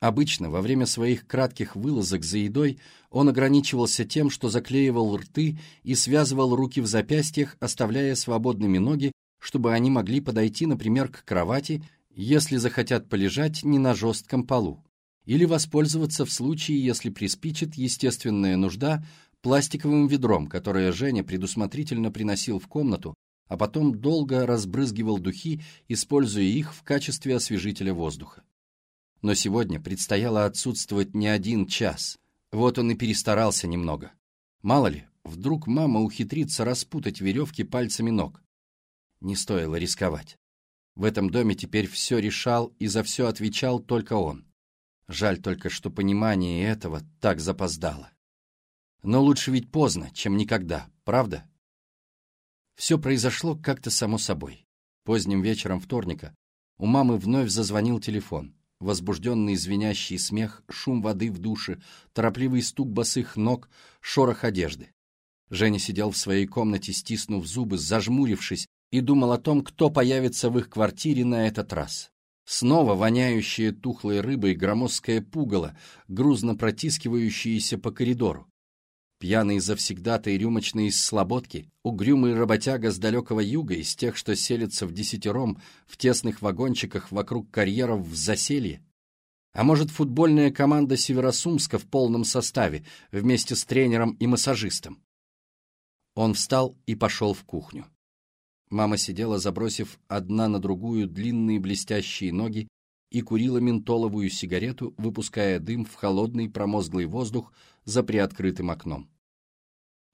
Обычно во время своих кратких вылазок за едой он ограничивался тем, что заклеивал рты и связывал руки в запястьях, оставляя свободными ноги, чтобы они могли подойти, например, к кровати, если захотят полежать не на жестком полу, или воспользоваться в случае, если приспичит естественная нужда пластиковым ведром, которое Женя предусмотрительно приносил в комнату, а потом долго разбрызгивал духи, используя их в качестве освежителя воздуха. Но сегодня предстояло отсутствовать не один час. Вот он и перестарался немного. Мало ли, вдруг мама ухитрится распутать веревки пальцами ног. Не стоило рисковать. В этом доме теперь все решал и за все отвечал только он. Жаль только, что понимание этого так запоздало. Но лучше ведь поздно, чем никогда, правда? Все произошло как-то само собой. Поздним вечером вторника у мамы вновь зазвонил телефон возбужденный звенящий смех, шум воды в душе, торопливый стук босых ног, шорох одежды. Женя сидел в своей комнате, стиснув зубы, зажмурившись, и думал о том, кто появится в их квартире на этот раз. Снова воняющее тухлой рыбой громоздкое пугало, грузно протискивающееся по коридору. Пьяный завсегдатай рюмочный из слободки, угрюмый работяга с далекого юга, из тех, что селятся в десятером в тесных вагончиках вокруг карьеров в заселье. А может, футбольная команда Северосумска в полном составе, вместе с тренером и массажистом. Он встал и пошел в кухню. Мама сидела, забросив одна на другую длинные блестящие ноги и курила ментоловую сигарету, выпуская дым в холодный промозглый воздух за приоткрытым окном.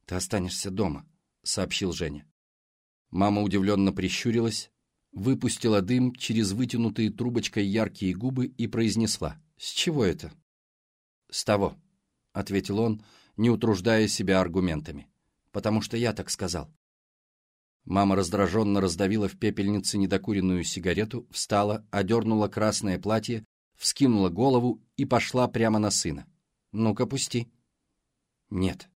«Ты останешься дома», — сообщил Женя. Мама удивленно прищурилась, выпустила дым через вытянутые трубочкой яркие губы и произнесла. «С чего это?» «С того», — ответил он, не утруждая себя аргументами. «Потому что я так сказал». Мама раздраженно раздавила в пепельнице недокуренную сигарету, встала, одернула красное платье, вскинула голову и пошла прямо на сына. «Ну-ка, пусти». «Нет»,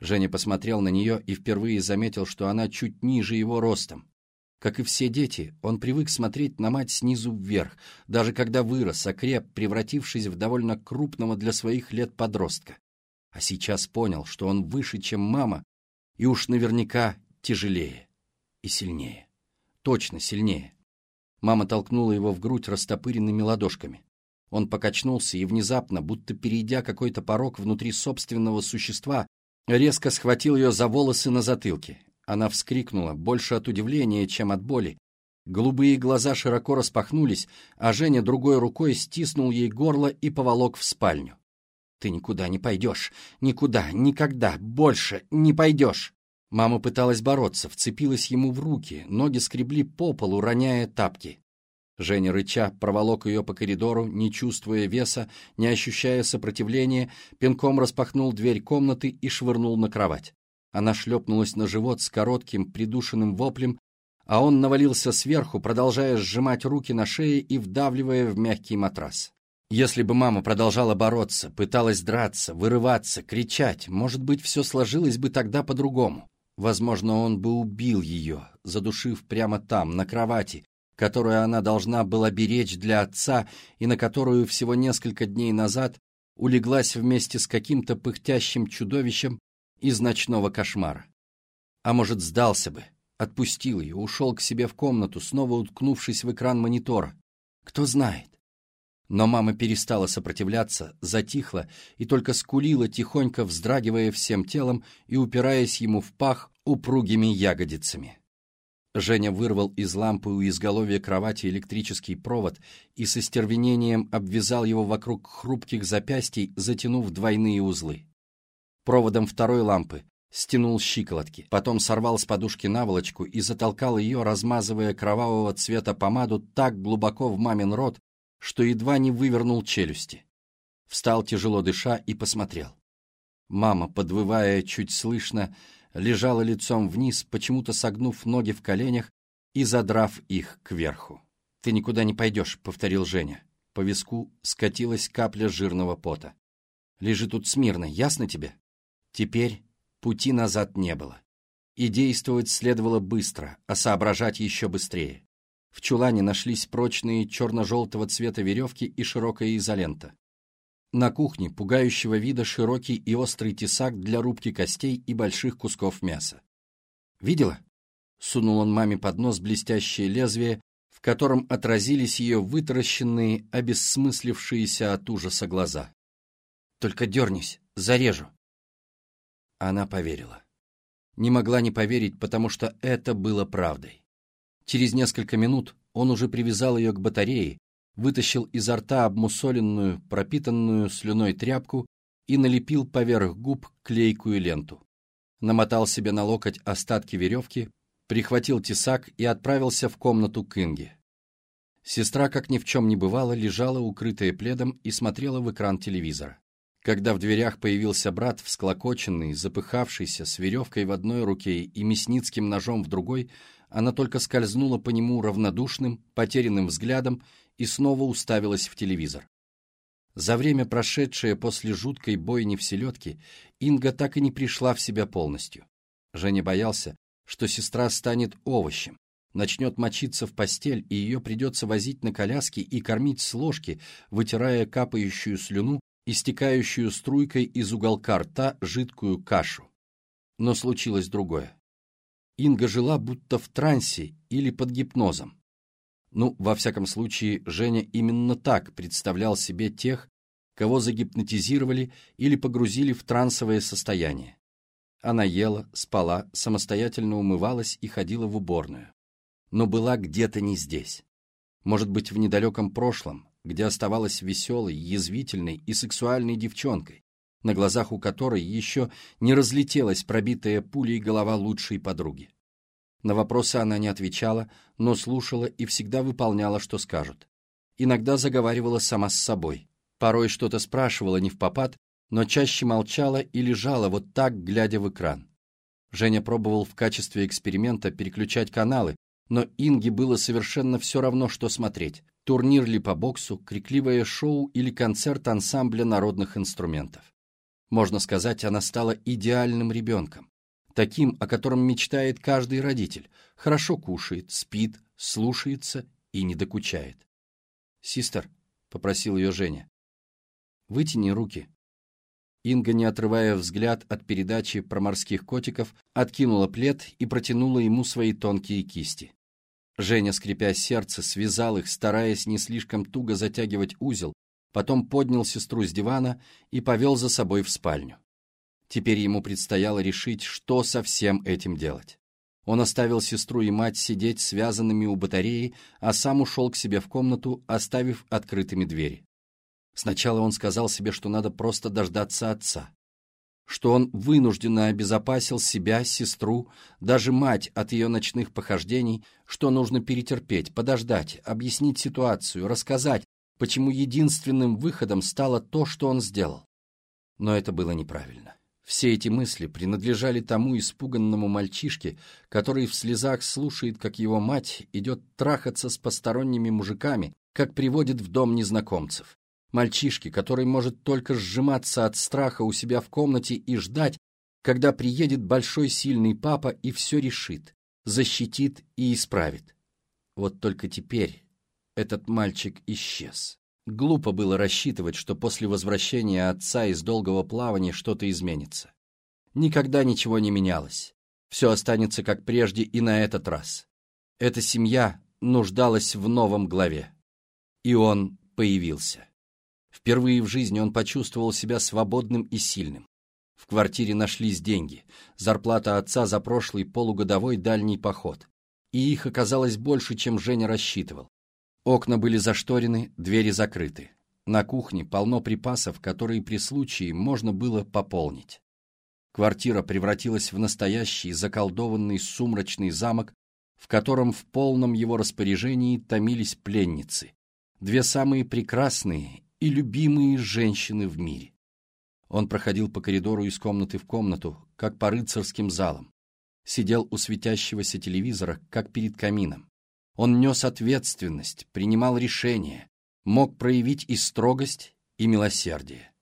Женя посмотрел на нее и впервые заметил, что она чуть ниже его ростом. Как и все дети, он привык смотреть на мать снизу вверх, даже когда вырос, окреп, превратившись в довольно крупного для своих лет подростка. А сейчас понял, что он выше, чем мама, и уж наверняка тяжелее и сильнее. Точно сильнее. Мама толкнула его в грудь растопыренными ладошками. Он покачнулся и внезапно, будто перейдя какой-то порог внутри собственного существа, резко схватил ее за волосы на затылке. Она вскрикнула, больше от удивления, чем от боли. Голубые глаза широко распахнулись, а Женя другой рукой стиснул ей горло и поволок в спальню. «Ты никуда не пойдешь! Никуда! Никогда! Больше не пойдешь!» Мама пыталась бороться, вцепилась ему в руки, ноги скребли по полу, роняя тапки. Женя, рыча, проволок ее по коридору, не чувствуя веса, не ощущая сопротивления, пинком распахнул дверь комнаты и швырнул на кровать. Она шлепнулась на живот с коротким придушенным воплем, а он навалился сверху, продолжая сжимать руки на шее и вдавливая в мягкий матрас. Если бы мама продолжала бороться, пыталась драться, вырываться, кричать, может быть, все сложилось бы тогда по-другому. Возможно, он бы убил ее, задушив прямо там, на кровати, которую она должна была беречь для отца и на которую всего несколько дней назад улеглась вместе с каким-то пыхтящим чудовищем из ночного кошмара. А может, сдался бы, отпустил ее, ушел к себе в комнату, снова уткнувшись в экран монитора. Кто знает? Но мама перестала сопротивляться, затихла и только скулила, тихонько вздрагивая всем телом и упираясь ему в пах упругими ягодицами. Женя вырвал из лампы у изголовья кровати электрический провод и со стервенением обвязал его вокруг хрупких запястий, затянув двойные узлы. Проводом второй лампы стянул щиколотки, потом сорвал с подушки наволочку и затолкал ее, размазывая кровавого цвета помаду так глубоко в мамин рот, что едва не вывернул челюсти. Встал тяжело дыша и посмотрел. Мама, подвывая чуть слышно, лежала лицом вниз, почему-то согнув ноги в коленях и задрав их кверху. «Ты никуда не пойдешь», — повторил Женя. По виску скатилась капля жирного пота. «Лежи тут смирно, ясно тебе?» Теперь пути назад не было. И действовать следовало быстро, а соображать еще быстрее. В чулане нашлись прочные черно-желтого цвета веревки и широкая изолента. На кухне пугающего вида широкий и острый тесак для рубки костей и больших кусков мяса. «Видела?» — сунул он маме под нос блестящее лезвие, в котором отразились ее вытаращенные, обессмыслившиеся от ужаса глаза. «Только дернись, зарежу». Она поверила. Не могла не поверить, потому что это было правдой. Через несколько минут он уже привязал ее к батарее, вытащил изо рта обмусоленную, пропитанную слюной тряпку и налепил поверх губ клейкую ленту. Намотал себе на локоть остатки веревки, прихватил тесак и отправился в комнату к Инге. Сестра, как ни в чем не бывало, лежала, укрытая пледом, и смотрела в экран телевизора. Когда в дверях появился брат, всклокоченный, запыхавшийся, с веревкой в одной руке и мясницким ножом в другой, она только скользнула по нему равнодушным, потерянным взглядом и снова уставилась в телевизор. За время, прошедшее после жуткой бойни в селедке, Инга так и не пришла в себя полностью. Женя боялся, что сестра станет овощем, начнет мочиться в постель, и ее придется возить на коляске и кормить с ложки, вытирая капающую слюну, истекающую струйкой из уголка рта жидкую кашу. Но случилось другое. Инга жила будто в трансе или под гипнозом. Ну, во всяком случае, Женя именно так представлял себе тех, кого загипнотизировали или погрузили в трансовое состояние. Она ела, спала, самостоятельно умывалась и ходила в уборную. Но была где-то не здесь. Может быть, в недалеком прошлом, где оставалась веселой, язвительной и сексуальной девчонкой, на глазах у которой еще не разлетелась пробитая пулей голова лучшей подруги. На вопросы она не отвечала, но слушала и всегда выполняла, что скажут. Иногда заговаривала сама с собой. Порой что-то спрашивала не в попад, но чаще молчала и лежала вот так, глядя в экран. Женя пробовал в качестве эксперимента переключать каналы, но Инге было совершенно все равно, что смотреть. Турнир ли по боксу, крикливое шоу или концерт ансамбля народных инструментов. Можно сказать, она стала идеальным ребенком таким, о котором мечтает каждый родитель, хорошо кушает, спит, слушается и не докучает. «Систер», — попросил ее Женя, — «вытяни руки». Инга, не отрывая взгляд от передачи про морских котиков, откинула плед и протянула ему свои тонкие кисти. Женя, скрипя сердце, связал их, стараясь не слишком туго затягивать узел, потом поднял сестру с дивана и повел за собой в спальню. Теперь ему предстояло решить, что со всем этим делать. Он оставил сестру и мать сидеть связанными у батареи, а сам ушел к себе в комнату, оставив открытыми двери. Сначала он сказал себе, что надо просто дождаться отца, что он вынужденно обезопасил себя, сестру, даже мать от ее ночных похождений, что нужно перетерпеть, подождать, объяснить ситуацию, рассказать, почему единственным выходом стало то, что он сделал. Но это было неправильно. Все эти мысли принадлежали тому испуганному мальчишке, который в слезах слушает, как его мать идет трахаться с посторонними мужиками, как приводит в дом незнакомцев. Мальчишке, который может только сжиматься от страха у себя в комнате и ждать, когда приедет большой сильный папа и все решит, защитит и исправит. Вот только теперь этот мальчик исчез. Глупо было рассчитывать, что после возвращения отца из долгого плавания что-то изменится. Никогда ничего не менялось. Все останется как прежде и на этот раз. Эта семья нуждалась в новом главе. И он появился. Впервые в жизни он почувствовал себя свободным и сильным. В квартире нашлись деньги, зарплата отца за прошлый полугодовой дальний поход. И их оказалось больше, чем Женя рассчитывал. Окна были зашторены, двери закрыты. На кухне полно припасов, которые при случае можно было пополнить. Квартира превратилась в настоящий заколдованный сумрачный замок, в котором в полном его распоряжении томились пленницы, две самые прекрасные и любимые женщины в мире. Он проходил по коридору из комнаты в комнату, как по рыцарским залам. Сидел у светящегося телевизора, как перед камином. Он нес ответственность, принимал решения, мог проявить и строгость, и милосердие.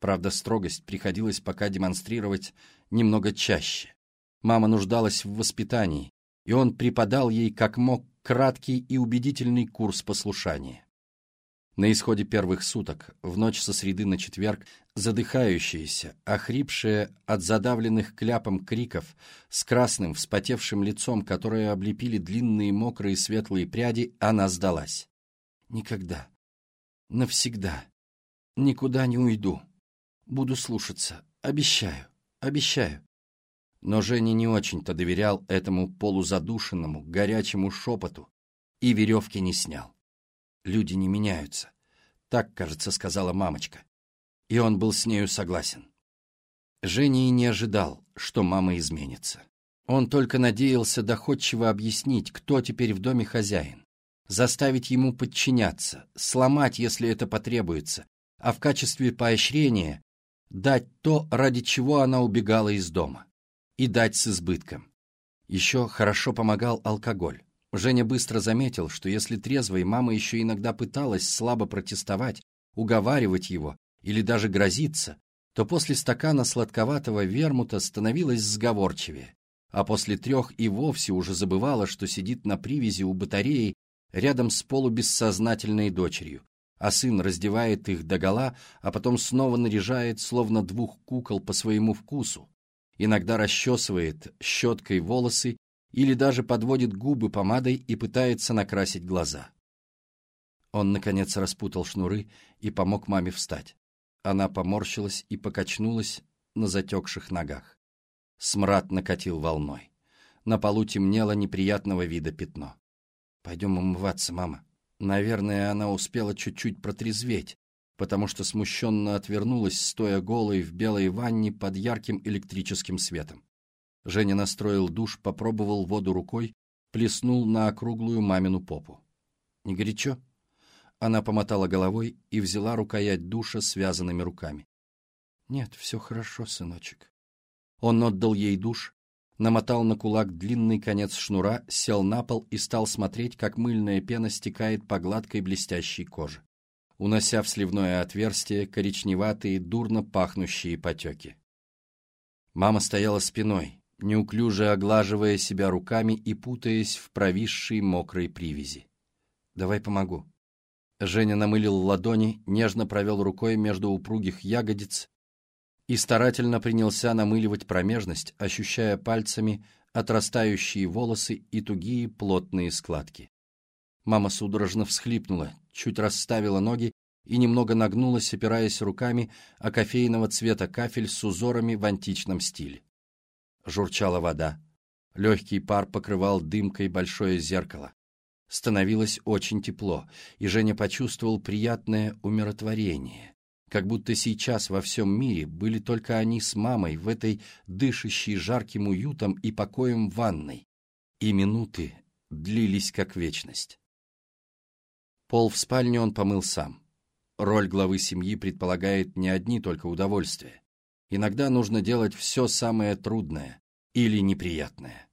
Правда, строгость приходилось пока демонстрировать немного чаще. Мама нуждалась в воспитании, и он преподал ей как мог краткий и убедительный курс послушания. На исходе первых суток, в ночь со среды на четверг, задыхающаяся, охрипшая от задавленных кляпом криков, с красным, вспотевшим лицом, которое облепили длинные мокрые светлые пряди, она сдалась. «Никогда, навсегда, никуда не уйду. Буду слушаться, обещаю, обещаю». Но Женя не очень-то доверял этому полузадушенному, горячему шепоту и веревки не снял. Люди не меняются. Так, кажется, сказала мамочка. И он был с нею согласен. Женя и не ожидал, что мама изменится. Он только надеялся доходчиво объяснить, кто теперь в доме хозяин, заставить ему подчиняться, сломать, если это потребуется, а в качестве поощрения дать то, ради чего она убегала из дома, и дать с избытком. Еще хорошо помогал алкоголь. Женя быстро заметил, что если трезвый, мама еще иногда пыталась слабо протестовать, уговаривать его или даже грозиться, то после стакана сладковатого вермута становилась сговорчивее, а после трех и вовсе уже забывала, что сидит на привязи у батареи рядом с полубессознательной дочерью, а сын раздевает их догола, а потом снова наряжает, словно двух кукол по своему вкусу, иногда расчесывает щеткой волосы или даже подводит губы помадой и пытается накрасить глаза. Он, наконец, распутал шнуры и помог маме встать. Она поморщилась и покачнулась на затекших ногах. Смрад накатил волной. На полу темнело неприятного вида пятно. «Пойдем умываться, мама». Наверное, она успела чуть-чуть протрезветь, потому что смущенно отвернулась, стоя голой в белой ванне под ярким электрическим светом. Женя настроил душ, попробовал воду рукой, плеснул на округлую мамину попу. «Не горячо?» Она помотала головой и взяла рукоять душа связанными руками. «Нет, все хорошо, сыночек». Он отдал ей душ, намотал на кулак длинный конец шнура, сел на пол и стал смотреть, как мыльная пена стекает по гладкой блестящей коже, унося в сливное отверстие коричневатые, дурно пахнущие потеки. Мама стояла спиной, неуклюже оглаживая себя руками и путаясь в провисшей мокрой привязи. «Давай помогу». Женя намылил ладони, нежно провел рукой между упругих ягодиц и старательно принялся намыливать промежность, ощущая пальцами отрастающие волосы и тугие плотные складки. Мама судорожно всхлипнула, чуть расставила ноги и немного нагнулась, опираясь руками о кофейного цвета кафель с узорами в античном стиле журчала вода. Легкий пар покрывал дымкой большое зеркало. Становилось очень тепло, и Женя почувствовал приятное умиротворение, как будто сейчас во всем мире были только они с мамой в этой дышащей жарким уютом и покоем ванной, и минуты длились как вечность. Пол в спальне он помыл сам. Роль главы семьи предполагает не одни только удовольствия. Иногда нужно делать все самое трудное или неприятное.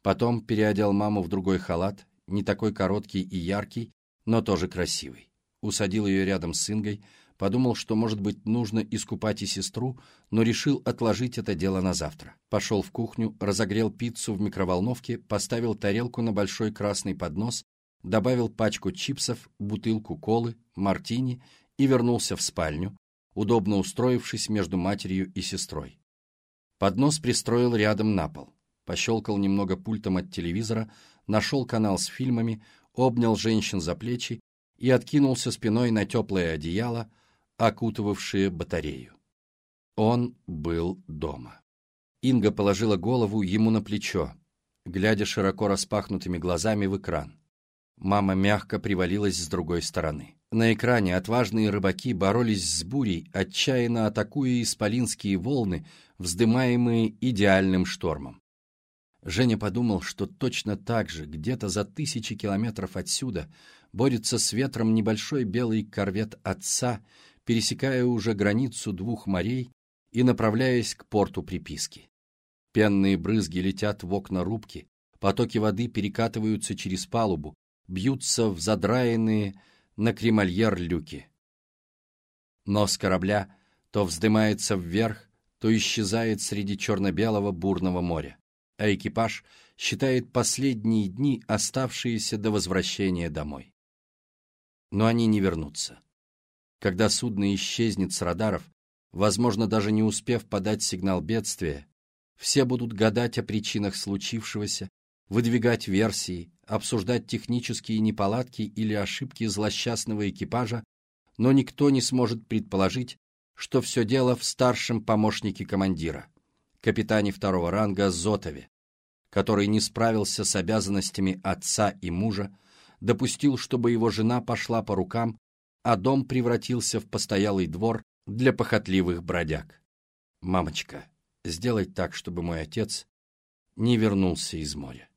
Потом переодел маму в другой халат, не такой короткий и яркий, но тоже красивый. Усадил ее рядом с Ингой, подумал, что, может быть, нужно искупать и сестру, но решил отложить это дело на завтра. Пошел в кухню, разогрел пиццу в микроволновке, поставил тарелку на большой красный поднос, добавил пачку чипсов, бутылку колы, мартини и вернулся в спальню, удобно устроившись между матерью и сестрой. Поднос пристроил рядом на пол, пощелкал немного пультом от телевизора, нашел канал с фильмами, обнял женщин за плечи и откинулся спиной на теплое одеяло, окутывавшее батарею. Он был дома. Инга положила голову ему на плечо, глядя широко распахнутыми глазами в экран. Мама мягко привалилась с другой стороны. На экране отважные рыбаки боролись с бурей, отчаянно атакуя исполинские волны, вздымаемые идеальным штормом. Женя подумал, что точно так же, где-то за тысячи километров отсюда, борется с ветром небольшой белый корвет отца, пересекая уже границу двух морей и направляясь к порту приписки. Пенные брызги летят в окна рубки, потоки воды перекатываются через палубу, бьются в задраенные на кремольер люки. Нос корабля то вздымается вверх, то исчезает среди черно-белого бурного моря, а экипаж считает последние дни, оставшиеся до возвращения домой. Но они не вернутся. Когда судно исчезнет с радаров, возможно, даже не успев подать сигнал бедствия, все будут гадать о причинах случившегося, выдвигать версии, обсуждать технические неполадки или ошибки злосчастного экипажа, но никто не сможет предположить, что все дело в старшем помощнике командира, капитане второго ранга Зотове, который не справился с обязанностями отца и мужа, допустил, чтобы его жена пошла по рукам, а дом превратился в постоялый двор для похотливых бродяг. «Мамочка, сделать так, чтобы мой отец не вернулся из моря».